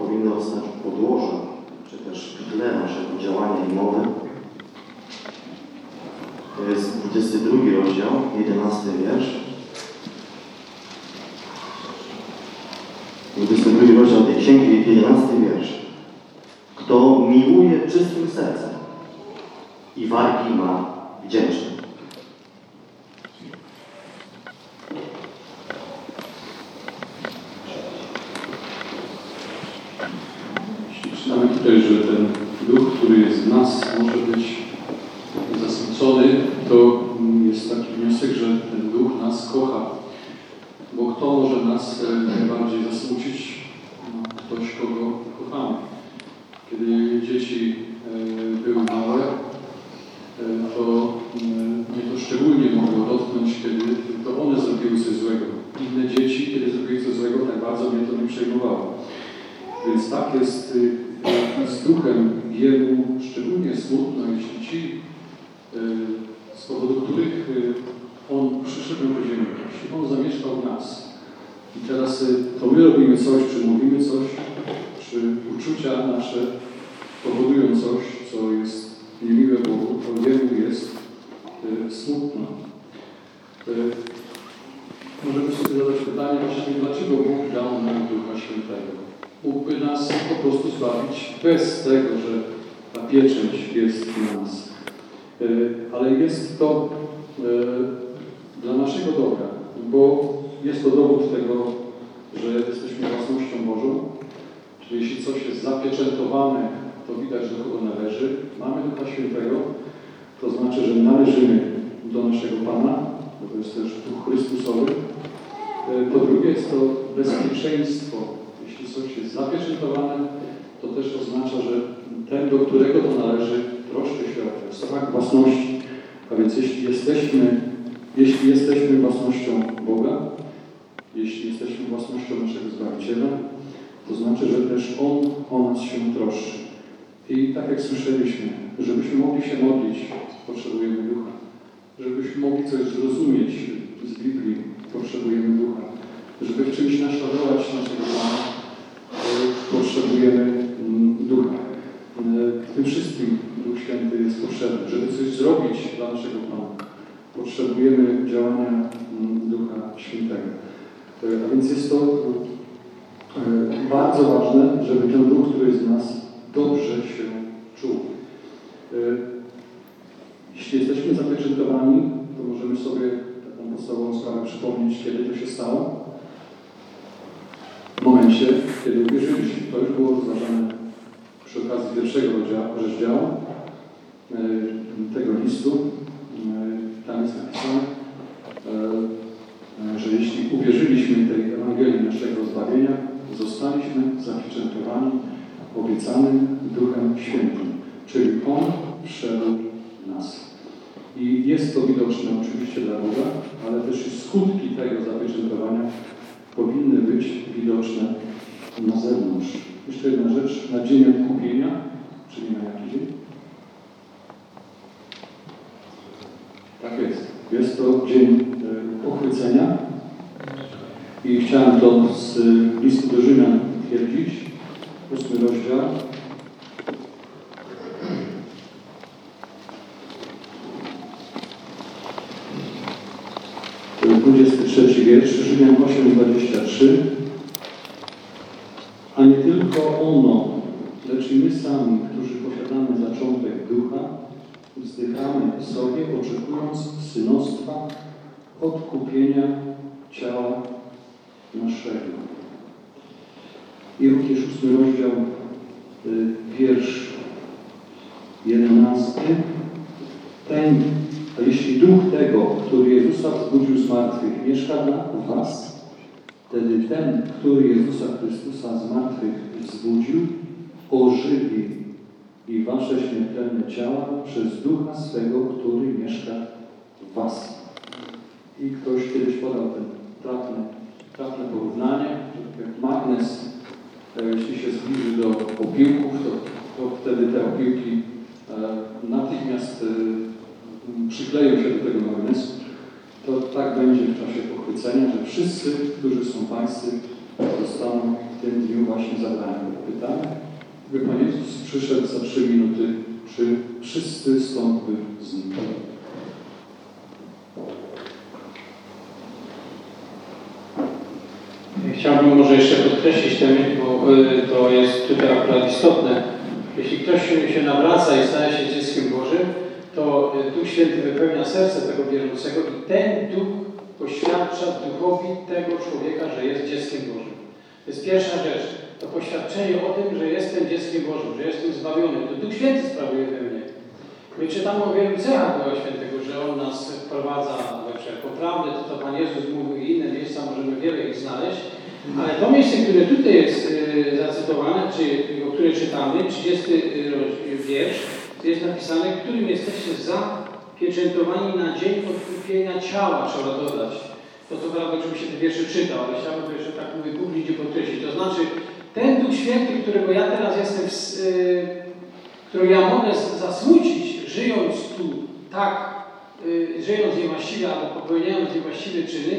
powinno oznaczać podłoże, czy też tle naszego działania i mowy. To jest 22 rozdział, 11 wiersz. 22 rozdział tej księgi, 11 wiersz. Kto miłuje czystym sercem i wargi ma wdzięczne. On o nas się troszczy. I tak jak słyszeliśmy, żebyśmy mogli się modlić, potrzebujemy Ducha. Żebyśmy mogli coś zrozumieć z Biblii, potrzebujemy Ducha. Żeby w czymś naśladować naszego Pana, potrzebujemy mm, Ducha. W tym wszystkim Duch Święty jest potrzebny. Żeby coś zrobić dla naszego Pana, potrzebujemy działania mm, Ducha Świętego. E, a więc jest to E, bardzo ważne, żeby ten ruch, który jest w nas, dobrze się czuł. E, jeśli jesteśmy zapieczętowani, to możemy sobie taką podstawową sprawę przypomnieć, kiedy to się stało. W momencie, kiedy uwierzyliśmy, to już było rozważane przy okazji pierwszego rozdziału e, tego listu. Tam jest napisane, że jeśli uwierzyliśmy tej Ewangelii naszego zbawienia, zostaliśmy zapieczętowani obiecanym Duchem Świętym, czyli On wszedł nas. I jest to widoczne oczywiście dla Boga, ale też skutki tego zapieczętowania powinny być widoczne na zewnątrz. Jeszcze jedna rzecz, na dzień odkupienia, czyli na jaki dzień? Tak jest. Jest to dzień e, pochwycenia, i chciałem to z listu do Rzymian twierdzić, ósmy rozdział. To jest 23 wiersz, Rzymian 8, 23. A nie tylko ono, lecz i my sami, którzy posiadamy zaczątek ducha, wzdychamy sobie, oczekując synostwa, odkupienia ciała naszego. I również ósmy rozdział, y, wiersz jedenasty. Ten, a jeśli duch tego, który Jezusa wzbudził z martwych, mieszka dla was, wtedy ten, który Jezusa Chrystusa z martwych wzbudził, ożywi i wasze śmiertelne ciała przez ducha swego, który mieszka w was. I ktoś kiedyś podał ten trafne, trafne porównanie, tak jak magnes, e, jeśli się zbliży do opiłków, to, to wtedy te opiłki e, natychmiast e, przykleją się do tego magnesu. To tak będzie w czasie pochwycenia, że wszyscy, którzy są pańscy, zostaną w tym dniu właśnie zabrani. Pytanie, gdyby Pan Jezus przyszedł za trzy minuty, czy wszyscy stąd by znikli? Chciałbym może jeszcze podkreślić ten, bo y, to jest tutaj akurat istotne. Jeśli ktoś się nawraca i staje się dzieckiem Bożym, to y, Duch Święty wypełnia serce tego wierzącego i ten Duch poświadcza duchowi tego człowieka, że jest dzieckiem Bożym. To jest pierwsza rzecz. To poświadczenie o tym, że jestem dzieckiem Bożym, że jestem zbawiony. To Duch Święty sprawuje we mnie. My czytamy o wielu cechach Ducha Świętego, że On nas wprowadza we wszelką prawdę, to co Pan Jezus mówił i inne miejsca, możemy wiele ich znaleźć. Ale to miejsce, które tutaj jest y, zacytowane, czy o które czytamy, 30 roz- wiersz, to jest napisane, którym jesteście zapieczętowani na dzień odkupienia ciała, trzeba dodać. To co prawda oczywiście te wiersze czytał, ale chciałbym to jeszcze tak mówię, publicznie podkreślić. To znaczy, ten Duch Święty, którego ja teraz jestem, y, którego ja mogę zasmucić, żyjąc tu tak, y, żyjąc niewłaściwie albo popełniając niewłaściwe czyny,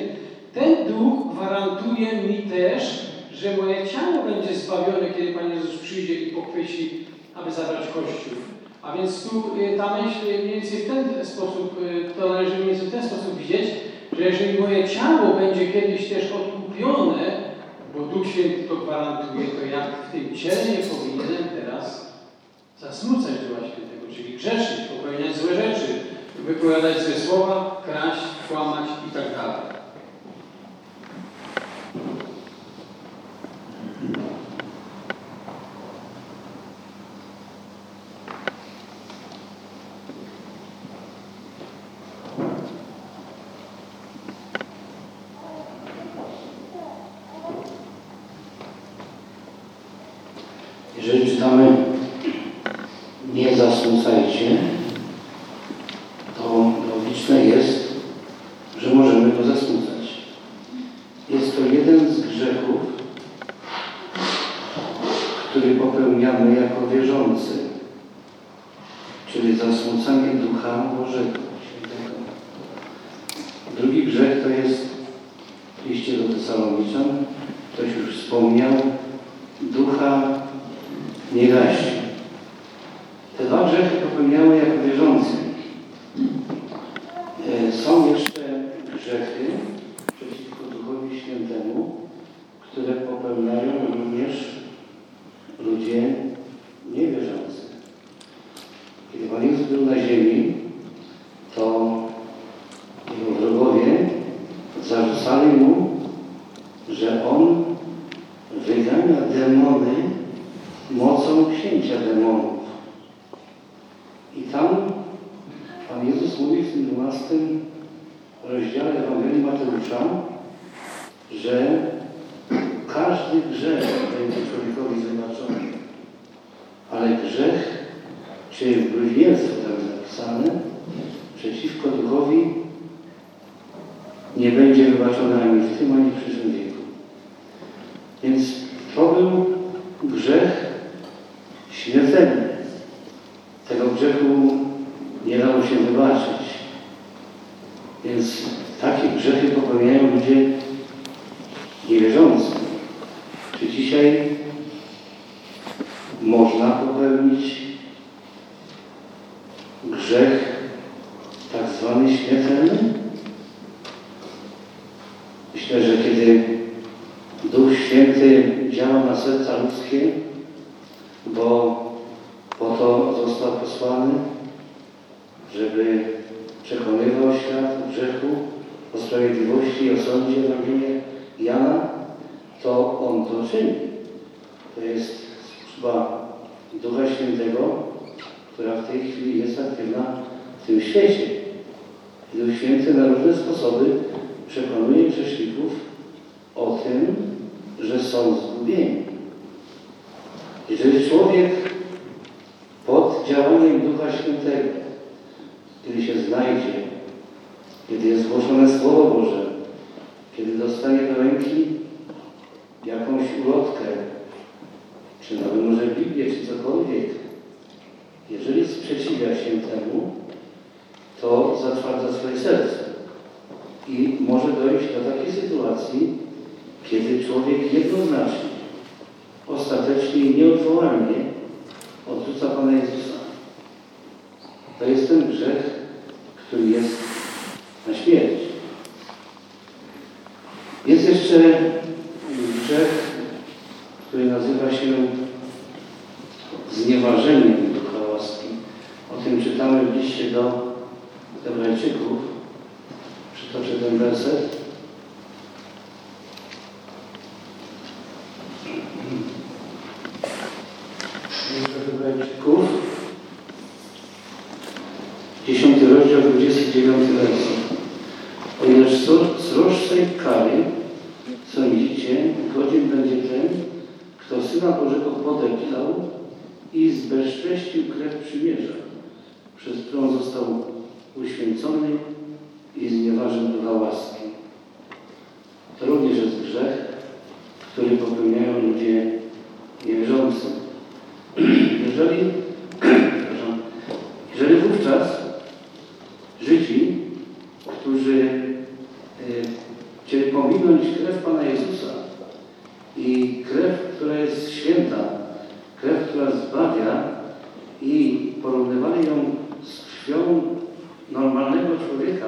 ten duch gwarantuje mi też, że moje ciało będzie zbawione, kiedy Pan Jezus przyjdzie i pochwyci, aby zabrać Kościół. A więc tu y, ta myśl mniej więcej w ten sposób, y, to należy mniej więcej w ten sposób widzieć, że jeżeli moje ciało będzie kiedyś też odkupione, bo Duch Święty to gwarantuje, to ja w tym ciele nie powinienem teraz zasmucać Ducha Świętego, czyli grzeszyć, popełniać złe rzeczy, wypowiadać złe słowa, kraść, kłamać i tak dalej. Jeżeli został posłany, żeby przekonywał świat o grzechu, o sprawiedliwości, o sądzie Ewangelii Jana, to On to czyni. To jest służba Ducha Świętego, która w tej chwili jest aktywna w tym świecie. I Duch Święty na różne sposoby przekonuje grzeszników o tym, że są zgubieni. Jeżeli człowiek Świętego, kiedy się znajdzie, kiedy jest głoszone Słowo Boże, kiedy dostanie do ręki jakąś ulotkę, czy nawet może Biblię, czy cokolwiek, jeżeli sprzeciwia się temu, to zatwarza swoje serce. I może dojść do takiej sytuacji, kiedy człowiek jednoznacznie, ostatecznie i nieodwołalnie odrzuca Pana Jezusa. To jest ten grzech, który jest na śmierć. Jest jeszcze grzech, który nazywa się znieważeniem ducha łaski. O tym czytamy w liście do Hebrajczyków. Przytoczę ten werset. List do Hebrajczyków. 10 rozdział, 29 werset. O ileż sroższej kary sądzicie, godzien będzie ten, kto Syna Bożego podeptał i zbezcześcił krew przymierza, przez którą został uświęcony i znieważył ducha łaski. To również jest grzech, który popełniają ludzie niewierzący. Jeżeli, przepraszam, jeżeli wówczas Żydzi, którzy y, chcieli pominąć krew Pana Jezusa i krew, która jest święta, krew, która zbawia i porównywali ją z krwią normalnego człowieka,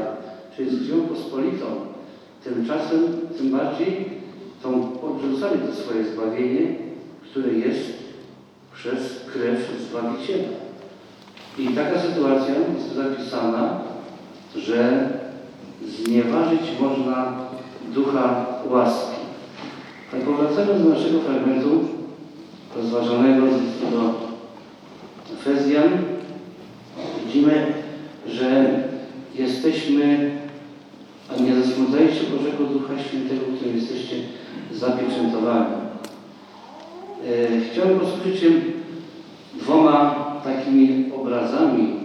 czyli z krwią pospolitą, tymczasem tym bardziej tą odrzucali to swoje zbawienie, które jest przez krew Zbawiciela. I taka sytuacja jest zapisana, że znieważyć można ducha łaski. Tak powracając do naszego fragmentu rozważanego z listu do Efezjan, widzimy, że jesteśmy, a nie zasmucajcie Bożego Ducha Świętego, którym jesteście zapieczętowani. E, Chciałem posłużyć się dwoma takimi obrazami,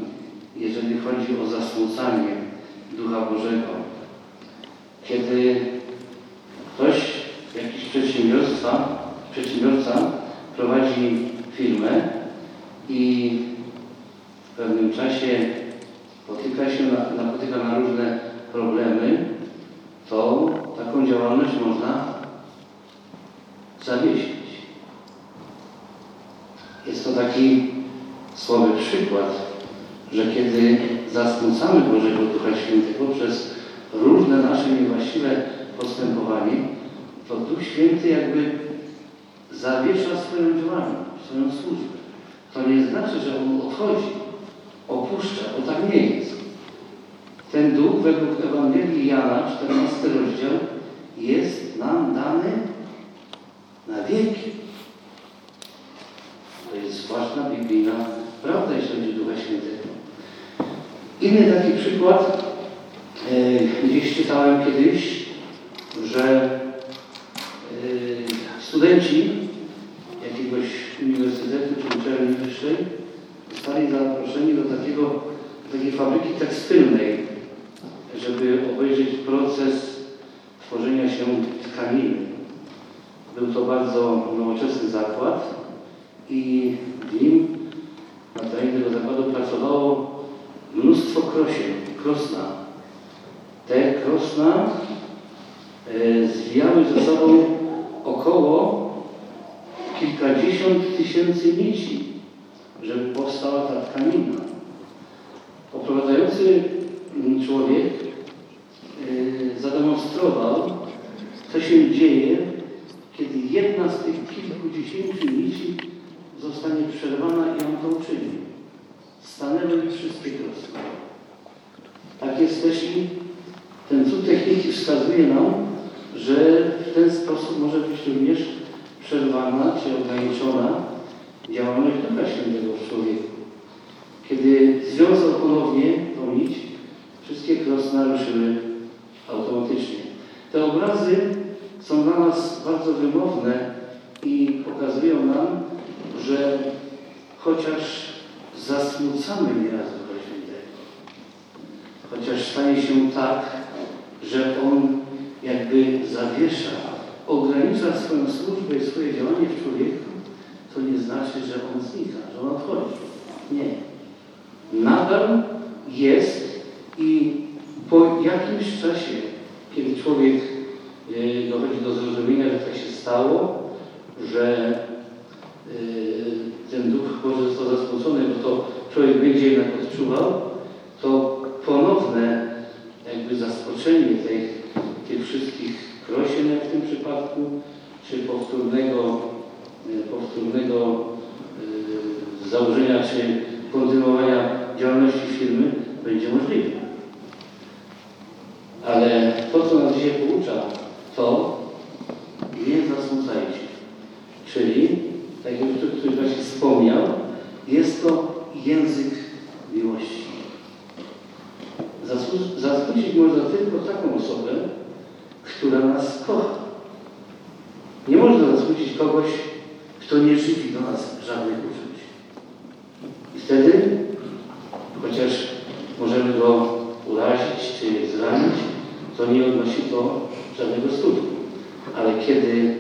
jeżeli chodzi o zasmucanie Ducha Bożego. Kiedy ktoś, jakiś przedsiębiorstwa, przedsiębiorca prowadzi firmę i w pewnym czasie potyka się, na, napotyka na różne problemy, to taką działalność można zawiesić. Jest to taki słaby przykład, że kiedy zasmucamy Bożego Ducha Świętego przez różne nasze niewłaściwe postępowanie, to Duch Święty jakby zawiesza swoją działalność, swoją służbę. To nie znaczy, że On odchodzi, opuszcza, bo tak nie jest. Ten Duch według Ewangelii Jana, 14 rozdział, jest nam dany na wieki. To jest ważna biblijna prawda, jeśli chodzi o Ducha Świętego. Inny taki przykład, e, gdzieś czytałem kiedyś, że e, studenci jakiegoś uniwersytetu czy uczelni wyższej zostali zaproszeni do takiego, takiej fabryki tekstylnej, żeby obejrzeć proces tworzenia się tkaniny. Był to bardzo nowoczesny zakład i w nim na terenie tego zakładu pracowało krosie, krosna. Te krosna e, zwijały ze sobą około kilkadziesiąt tysięcy nici, żeby powstała ta tkanina. Oprowadzający człowiek e, zademonstrował, co się dzieje, kiedy jedna z tych kilkudziesięciu nici zostanie przerwana i on to uczyni. Stanęły wszystkie krosy. Tak jest też i ten cud techniki wskazuje nam, że w ten sposób może być również przerwana czy ograniczona działalność Ducha Świętego w człowieku. Kiedy związał ponownie tą nić, wszystkie krosna ruszyły automatycznie. Te obrazy są dla nas bardzo wymowne i pokazują nam, że chociaż zasmucamy nieraz chociaż stanie się tak, że On jakby zawiesza, ogranicza swoją służbę i swoje działanie w człowieku, to nie znaczy, że On znika, że On odchodzi. Nie. Nadal jest i po jakimś czasie, kiedy człowiek e, dochodzi do zrozumienia, że tak się stało, że e, ten Duch Boży został zasmucony, bo to człowiek będzie jednak odczuwał, to ponowne jakby zaskoczenie tych, tych wszystkich krosin, jak w tym przypadku, czy powtórnego, e, powtórnego e, założenia, czy kontynuowania działalności firmy będzie możliwe. Ale to, co nas dzisiaj poucza, to nie zasmucajcie. Czyli, tak jak już ktoś właśnie wspomniał, jest to język miłości. Zasłu- Zasmucić można tylko taką osobę, która nas kocha. Nie można zasmucić kogoś, kto nie żywi do nas żadnych uczuć. I wtedy, chociaż możemy go urazić czy zranić, to nie odnosi to żadnego skutku. Ale kiedy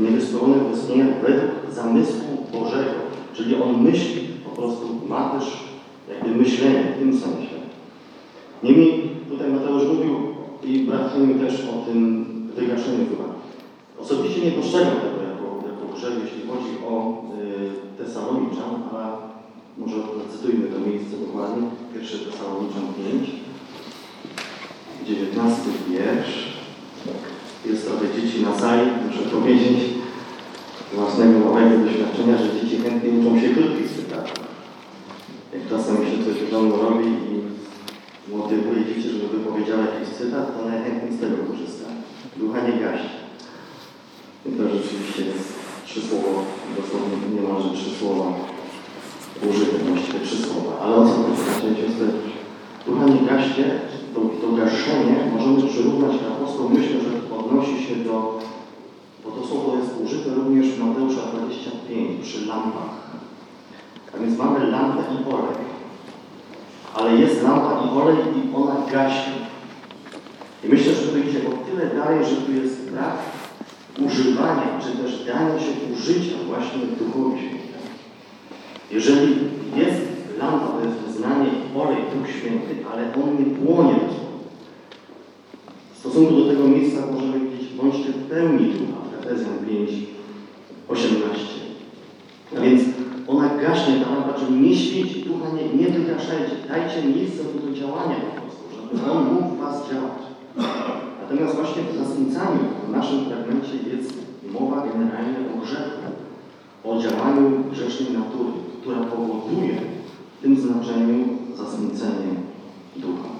niewysłowionego istnienia według zamysłu Bożego. Czyli On myśli, po prostu ma też jakby myślenie w tym sensie. Niemniej tutaj Mateusz mówił i brat Henry też o tym wygaszeniu chyba. Osobiście nie postrzegam tego jako, jako grzech, jeśli chodzi o y, Tesaloniczan, ale może zacytujmy to miejsce dokładnie. Pierwszy Tesaloniczan 5, 19 wiersz. Jest trochę dzieci na sali, muszę powiedzieć z własnego małego doświadczenia, że dzieci chętnie uczą się krótkich cytatów. Jak czasem się coś w domu robi i motywuje dzieci, żeby wypowiedziały jakiś cytat, to najchętniej z tego korzysta. Ducha nie gaści. I to rzeczywiście jest trzy słowa, dosłownie niemalże trzy słowa użyte, właściwie trzy słowa. Ale o co chodzi? Chciałem się Ducha nie gaści 18, to, to gaszenie możemy przyrównać, apostoł myślę, że odnosi się do, bo to słowo jest użyte również w Mateusza 25 przy lampach. A więc mamy lampę i olej. Ale jest lampa i olej i ona gaśnie. I myślę, że tu idzie o tyle dalej, że tu jest brak używania, czy też dania się użycia właśnie Duchowi Świętemu. Jeżeli jest lampa, to jest wyznanie olej Duch Święty, ale on nie płonie do słowa. W stosunku do tego miejsca możemy powiedzieć, bądźcie pełni Ducha w Efezjan 5, 18. A więc ona gaśnie, ta lampa, czyli nie świeci, Ducha nie, nie wygaszajcie, dajcie miejsce do działania po prostu, żeby On mógł w Was działać. Natomiast właśnie w zasmucaniu, w naszym fragmencie jest mowa generalnie o grzechu, o działaniu grzesznej natury, która powoduje w tym znaczeniu zasmucenie ducha.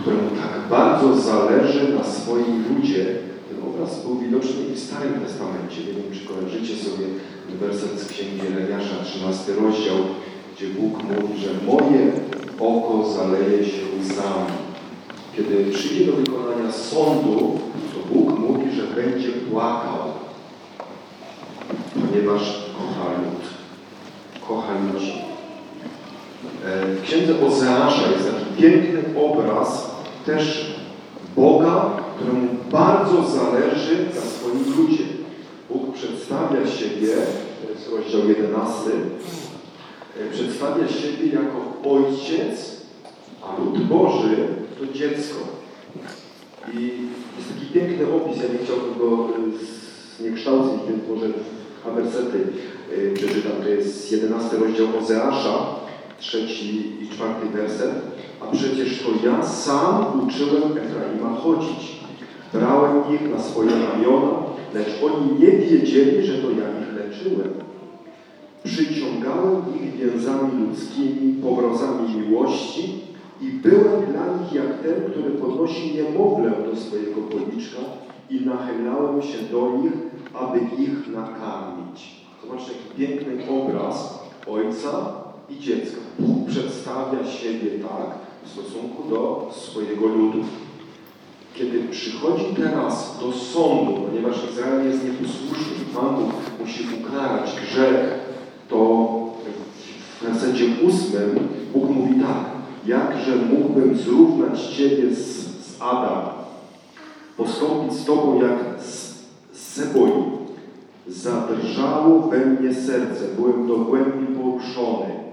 któremu tak bardzo zależy na swoim ludzie, ten obraz był widoczny i w Starym Testamencie. Nie wiem, czy kojarzycie sobie werset z Księgi Jeremiasza, 13 rozdział, gdzie Bóg mówi, że moje oko zaleje się łzami. Kiedy przyjdzie do wykonania sądu, to Bóg mówi, że będzie płakał, ponieważ kocha lud. Kocha ludzi. E, W księdze Ozeasza jest piękny obraz też Boga, któremu bardzo zależy na swoim ludzie. Bóg przedstawia siebie, to jest rozdział 11, e, przedstawia siebie jako ojciec, a lud Boży to dziecko. I jest taki piękny opis, ja nie chciałbym go y, zniekształcić, więc może dwa wersety y, przeczytam. To jest 11 rozdział Ozeasza, trzeci i czwarty werset. A przecież to ja sam uczyłem Efraima chodzić. Brałem ich na swoje ramiona, lecz oni nie wiedzieli, że to ja ich leczyłem. Przyciągałem ich więzami ludzkimi, powrozami miłości i byłem dla nich jak ten, który podnosi niemowlę do swojego policzka i nachylałem się do nich, aby ich nakarmić. Zobaczcie, jaki piękny obraz ojca i dziecka. Bóg przedstawia siebie tak w stosunku do swojego ludu. Kiedy przychodzi teraz do sądu, ponieważ Izrael jest nieposłuszny, Pan Bóg musi ukarać grzech, to w wersecie ósmym Bóg mówi tak, jakże mógłbym zrównać Ciebie z, z Adam, postąpić z Tobą jak z, Seboi. Zadrżało we mnie serce, byłem do głębi poruszony,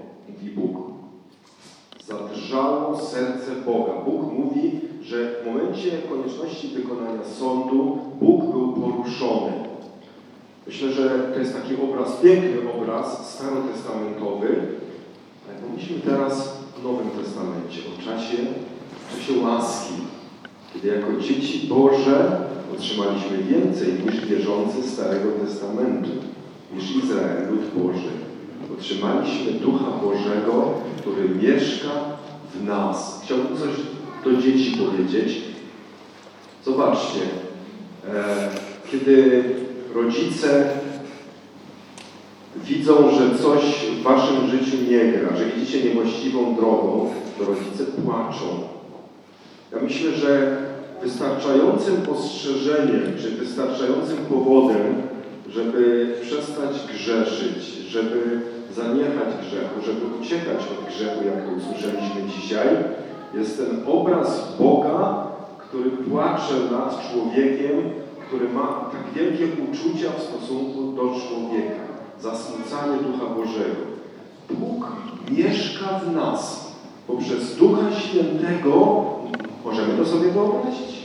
mówi Bóg. Zadrżało serce Boga. Bóg mówi, że w momencie konieczności wykonania sądu Bóg był poruszony. Myślę, że to jest taki obraz, piękny obraz starotestamentowy, ale pomyślmy teraz w Nowym Testamencie, o czasie, w czasie łaski, kiedy jako dzieci Boże otrzymaliśmy więcej niż wierzący Starego Testamentu, niż Izrael, lud Boży. Otrzymaliśmy Ducha Bożego, który mieszka w nas. Chciałbym coś do dzieci powiedzieć. Zobaczcie, e, kiedy rodzice widzą, że coś w waszym życiu nie gra, że idziecie niewłaściwą drogą, to rodzice płaczą. Ja myślę, że wystarczającym ostrzeżeniem, czy wystarczającym powodem, żeby przestać grzeszyć, żeby zaniechać grzechu, żeby uciekać od grzechu, jak to usłyszeliśmy dzisiaj, jest ten obraz Boga, który płacze nad człowiekiem, który ma tak wielkie uczucia w stosunku do człowieka. Zasmucanie Ducha Bożego. Bóg mieszka w nas poprzez Ducha Świętego. Możemy to sobie wyobrazić?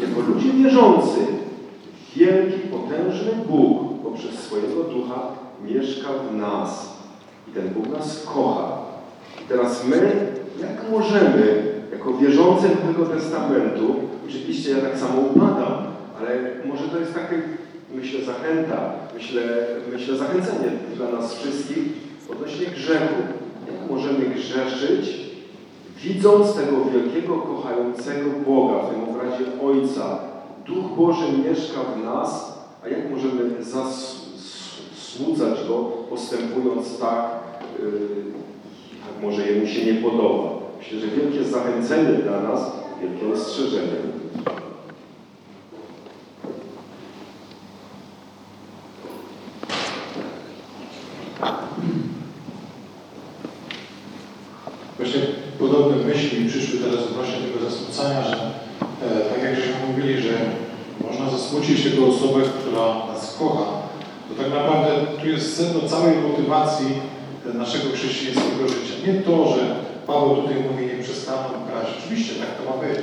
Jako ludzie wierzący, wielki, potężny Bóg poprzez swojego Ducha mieszka w nas. I ten Bóg nas kocha. Teraz my, jak możemy, jako wierzący Nowego Testamentu, oczywiście ja tak samo upadam, ale może to jest takie, myślę, zachęta, myślę, myślę zachęcenie dla nas wszystkich odnośnie grzechu. Jak możemy grzeszyć, widząc tego wielkiego, kochającego Boga, w tym obrazie Ojca. Duch Boży mieszka w nas, a jak możemy zasłudzać Go, postępując tak, yy, jak może Jemu się nie podoba. Myślę, że wielkie zachęcenie dla nas, wielkie ostrzeżenie. Właśnie podobne myśli mi przyszły teraz odnośnie tego zasmucania, że e, tak jak żeśmy mówili, że można zasmucić tylko osobę, która nas kocha, to tak naprawdę tu jest sedno całej motywacji e, naszego chrześcijańskiego życia. Nie to, że Paweł tutaj mówi, nie przestaną kraść. Oczywiście tak to ma być,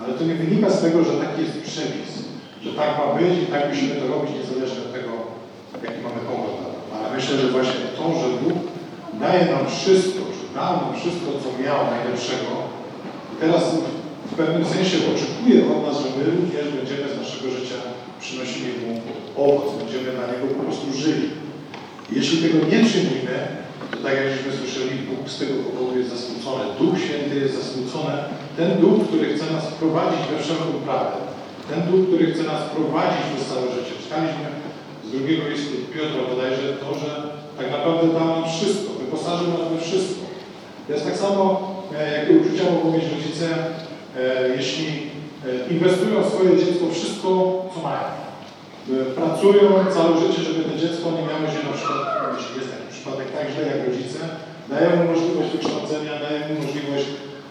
ale to nie wynika z tego, że taki jest przepis, że tak ma być i tak musimy to robić, niezależnie od tego, jaki mamy powód. Ale myślę, że właśnie to, że Bóg daje nam wszystko, że dał nam wszystko, co miał najlepszego i teraz w pewnym sensie oczekuje od nas, że my również będziemy z naszego życia przynosili Mu owoc, będziemy na Niego po prostu żyli. Jeśli tego nie czynimy, to tak jak żeśmy słyszeli, Bóg z tego powodu jest zasmucony. Duch Święty jest zasmucony. Ten Duch, który chce nas prowadzić we wszelką prawdę. Ten Duch, który chce nas prowadzić przez całe życie. Czytaliśmy z drugiego listu Piotra bodajże to, że tak naprawdę dał nam wszystko, wyposażył nas we wszystko. Jest tak samo, e, jakie uczucia mogą mieć rodzice, e, jeśli e, inwestują w swoje dziecko wszystko, co mają. E, Pracują całe życie, żeby to dziecko nie miało się na przykład, jeśli jest taki przypadek tak źle jak rodzice, dają mu możliwość wykształcenia, dają mu możliwość,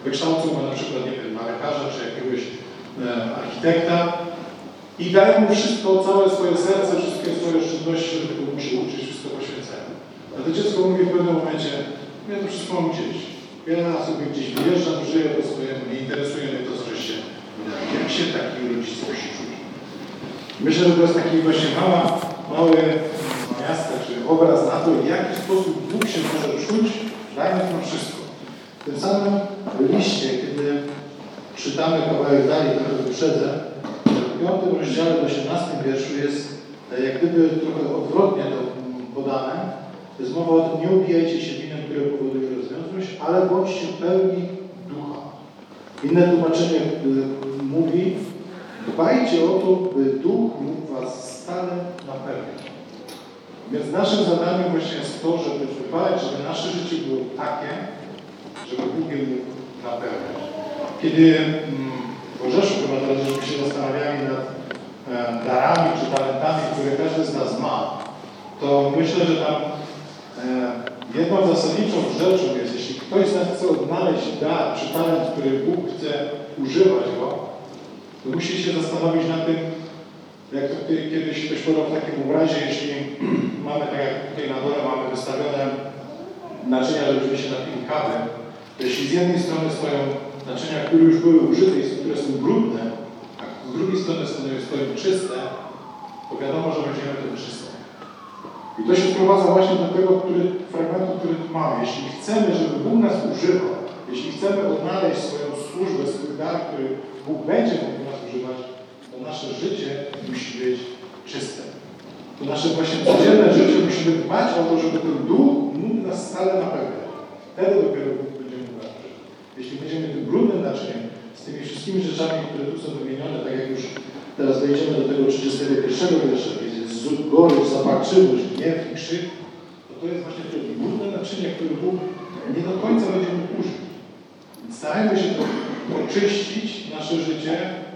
wykształcą go na przykład, nie wiem, na lekarza czy jakiegoś e, architekta i dają mu wszystko, całe swoje serce, wszystkie swoje oszczędności, żeby tego mu się uczyć, wszystko poświęcają. A to dziecko mówi w pewnym momencie, ja to wszystko mam gdzieś. Ja sobie gdzieś wyjeżdżam, żyję po swojemu, nie interesuje mnie to, co wydali. Jak się taki rodzic musi? Myślę, że to jest taki właśnie mała, mały miasta, czy obraz na to, w jaki sposób Bóg się może czuć, dając nam wszystko. W tym samym liście, kiedy czytamy kawałek dalej, trochę wyprzedzę, w piątym rozdziale, w 18 wierszu jest e, jak gdyby trochę odwrotnie to podane. Jest mowa o tym, nie ubijajcie się winem, które powoduje rozwiązłość, ale bądźcie pełni ducha. Inne tłumaczenie y, mówi, dbajcie o to, by duch mógł was stale napełniać. Więc naszym zadaniem właśnie jest to, żeby dbać, żeby nasze życie było takie, żeby Bóg je mógł napełniać. Kiedy mm, w Orzeszu chyba teraz żeśmy się zastanawiali nad darami czy talentami, które każdy z nas ma, to myślę, że tam jedną zasadniczą rzeczą jest, jeśli ktoś z nas chce odnaleźć dar czy talent, który Bóg chce używać go, musi się zastanowić nad tym, jak to kiedy- kiedyś ktoś podał w takim obrazie, jeśli mamy, tak jak tutaj na dole mamy wystawione naczynia, żebyśmy się napili kawy, jeśli z jednej strony stoją naczynia, które już były użyte i które są brudne, a z drugiej strony stoją, czyste, to wiadomo, że weźmiemy to czyste. I to się sprowadza właśnie do tego który, fragmentu, który tu mamy. Jeśli chcemy, żeby Bóg nas używał, jeśli chcemy odnaleźć swoją służbę, swój dar, który Bóg będzie mógł to nasze życie musi być czyste. To nasze właśnie codzienne życie musimy dbać o to, żeby ten duch mógł nas stale napełniać. Wtedy dopiero Bóg będzie mógł nas używać. Jeśli będziemy tym brudnym naczyniem, z tymi wszystkimi rzeczami, które tu są wymienione, tak jak już teraz wejdziemy do tego 31 wiersza, gdzie jest gorycz, zaparczywość, gniew i krzyk, to to jest właśnie to brudne naczynie, które Bóg nie do końca będzie mógł użyć. Starajmy się to oczyścić, nasze życie,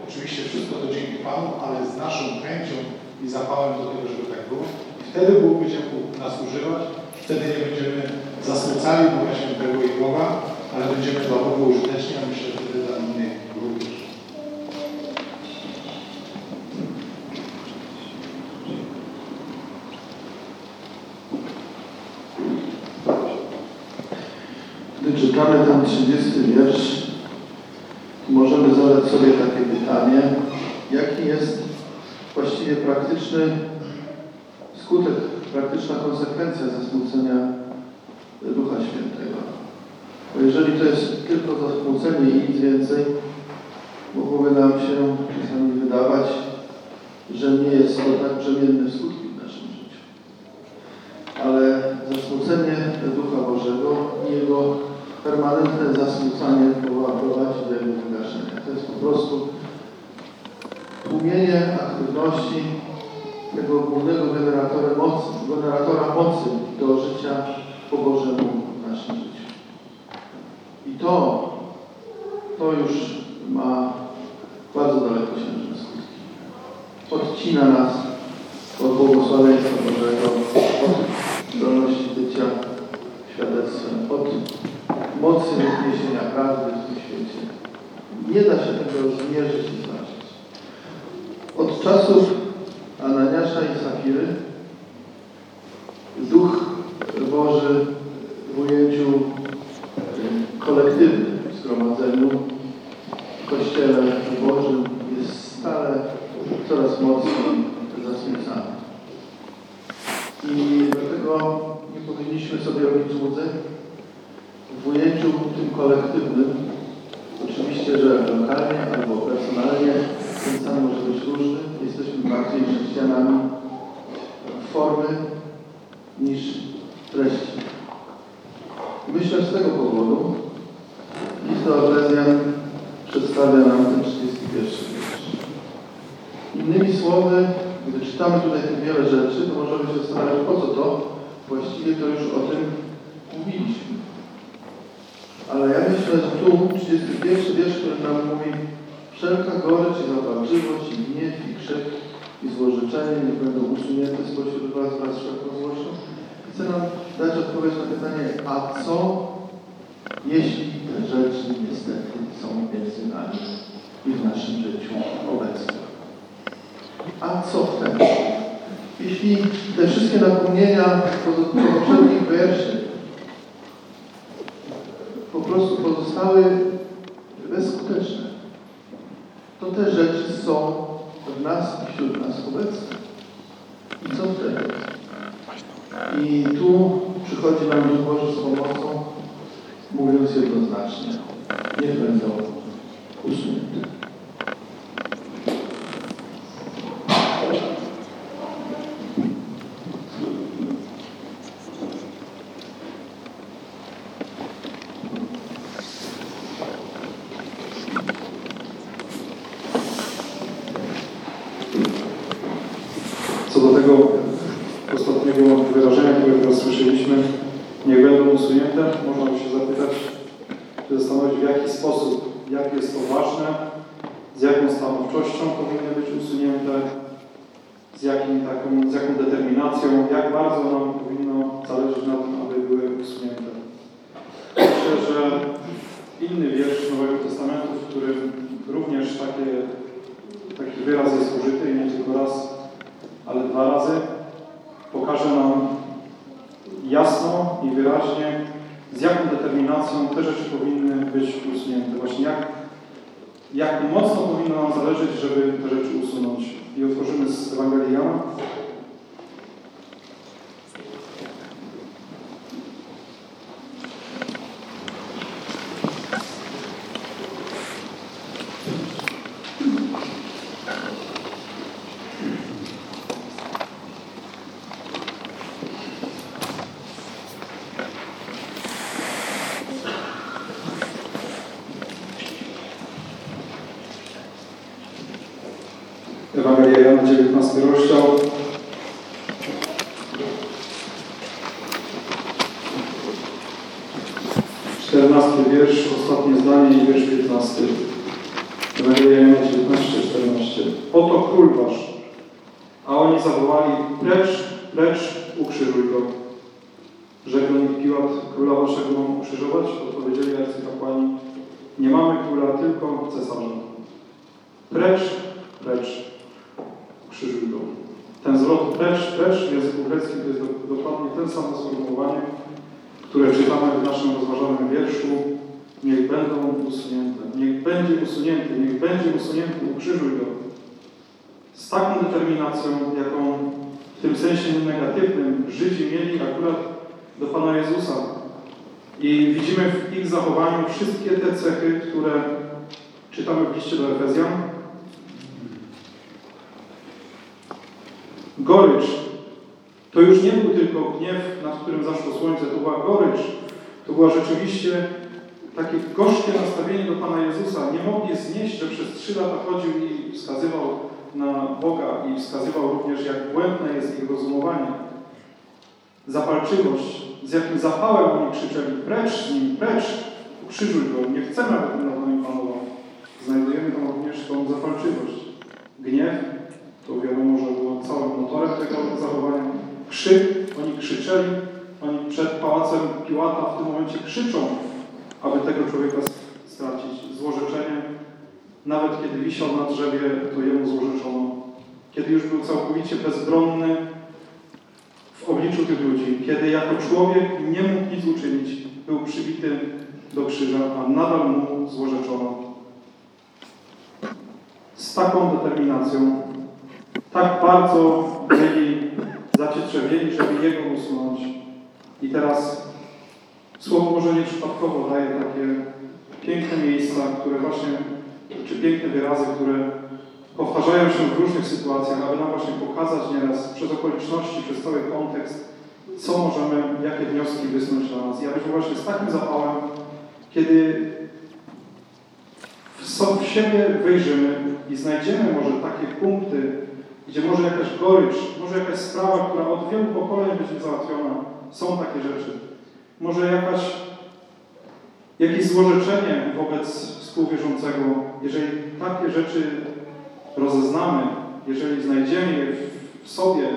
oczywiście wszystko to dzięki Panu, ale z naszą chęcią i zapałem do tego, żeby tak było. I wtedy Bóg będzie mógł nas używać, wtedy nie będziemy zasmucali Boga Świętego i Boga, ale będziemy dla Boga użyteczni, a myślę, praktyczny skutek, praktyczna konsekwencja zasmucenia Ducha Świętego. Bo jeżeli to jest tylko zasmucenie i nic więcej, mogłoby nam się czasami wydawać, że nie jest to tak brzemienne w skutki w naszym życiu. Ale zasmucenie Ducha Bożego i Jego permanentne zasmucanie prowadzi do Jego wygaszenia. To jest po prostu tłumienie aktywności tego głównego generatora mocy, generatora mocy do życia po Bożemu w naszym życiu. I to, to już ma bardzo daleko siężne skutki. Odcina nas widzimy w ich zachowaniu wszystkie te cechy, które czytamy w liście do Efezjan. Gorycz to już nie był tylko gniew, nad którym zaszło słońce, to była gorycz, to była rzeczywiście takie gorzkie nastawienie do Pana Jezusa. Nie mogli znieść, że przez trzy lata chodził i wskazywał na Boga i wskazywał również, jak błędne jest ich rozumowanie. Zapalczywość, z jakim zapałem oni krzyczeli, precz z nim, precz, ukrzyżuj go, nie chcemy, aby ten nad nami panował. Znajdujemy tam również tą zapalczywość. Gniew, to wiadomo, że było całym motorem tego zachowania. Krzyk, oni krzyczeli, oni przed pałacem Piłata w tym momencie krzyczą, aby tego człowieka stracić. Złorzeczeniem, nawet kiedy wisiał na drzewie, to jemu złorzeczono. Kiedy już był całkowicie bezbronny w obliczu tych ludzi, kiedy jako człowiek nie mógł nic uczynić, był przybity do krzyża, a nadal mu złorzeczono. Z taką determinacją, tak bardzo byli zacietrzewieni, żeby Jego usunąć. I teraz Słowo Boże nieprzypadkowo daje takie piękne miejsca, które właśnie, czy piękne wyrazy, które powtarzają się w różnych sytuacjach, aby nam właśnie pokazać nieraz przez okoliczności, przez cały kontekst, co możemy, jakie wnioski wysnuć dla nas. I abyśmy właśnie z takim zapałem, kiedy w, w siebie wyjrzymy i znajdziemy może takie punkty, gdzie może jakaś gorycz, może jakaś sprawa, która od wielu pokoleń będzie załatwiona. Są takie rzeczy. Może jakaś, jakieś złorzeczenie wobec współwierzącego. Jeżeli takie rzeczy rozeznamy, jeżeli znajdziemy je w, sobie,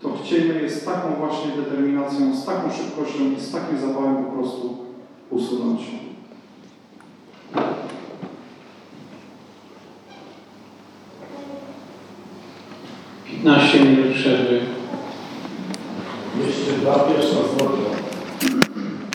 to chciejmy je z taką właśnie determinacją, z taką szybkością i z takim zapałem po prostu usunąć. 15 minut przerwy. Jeszcze dwa pierwsze.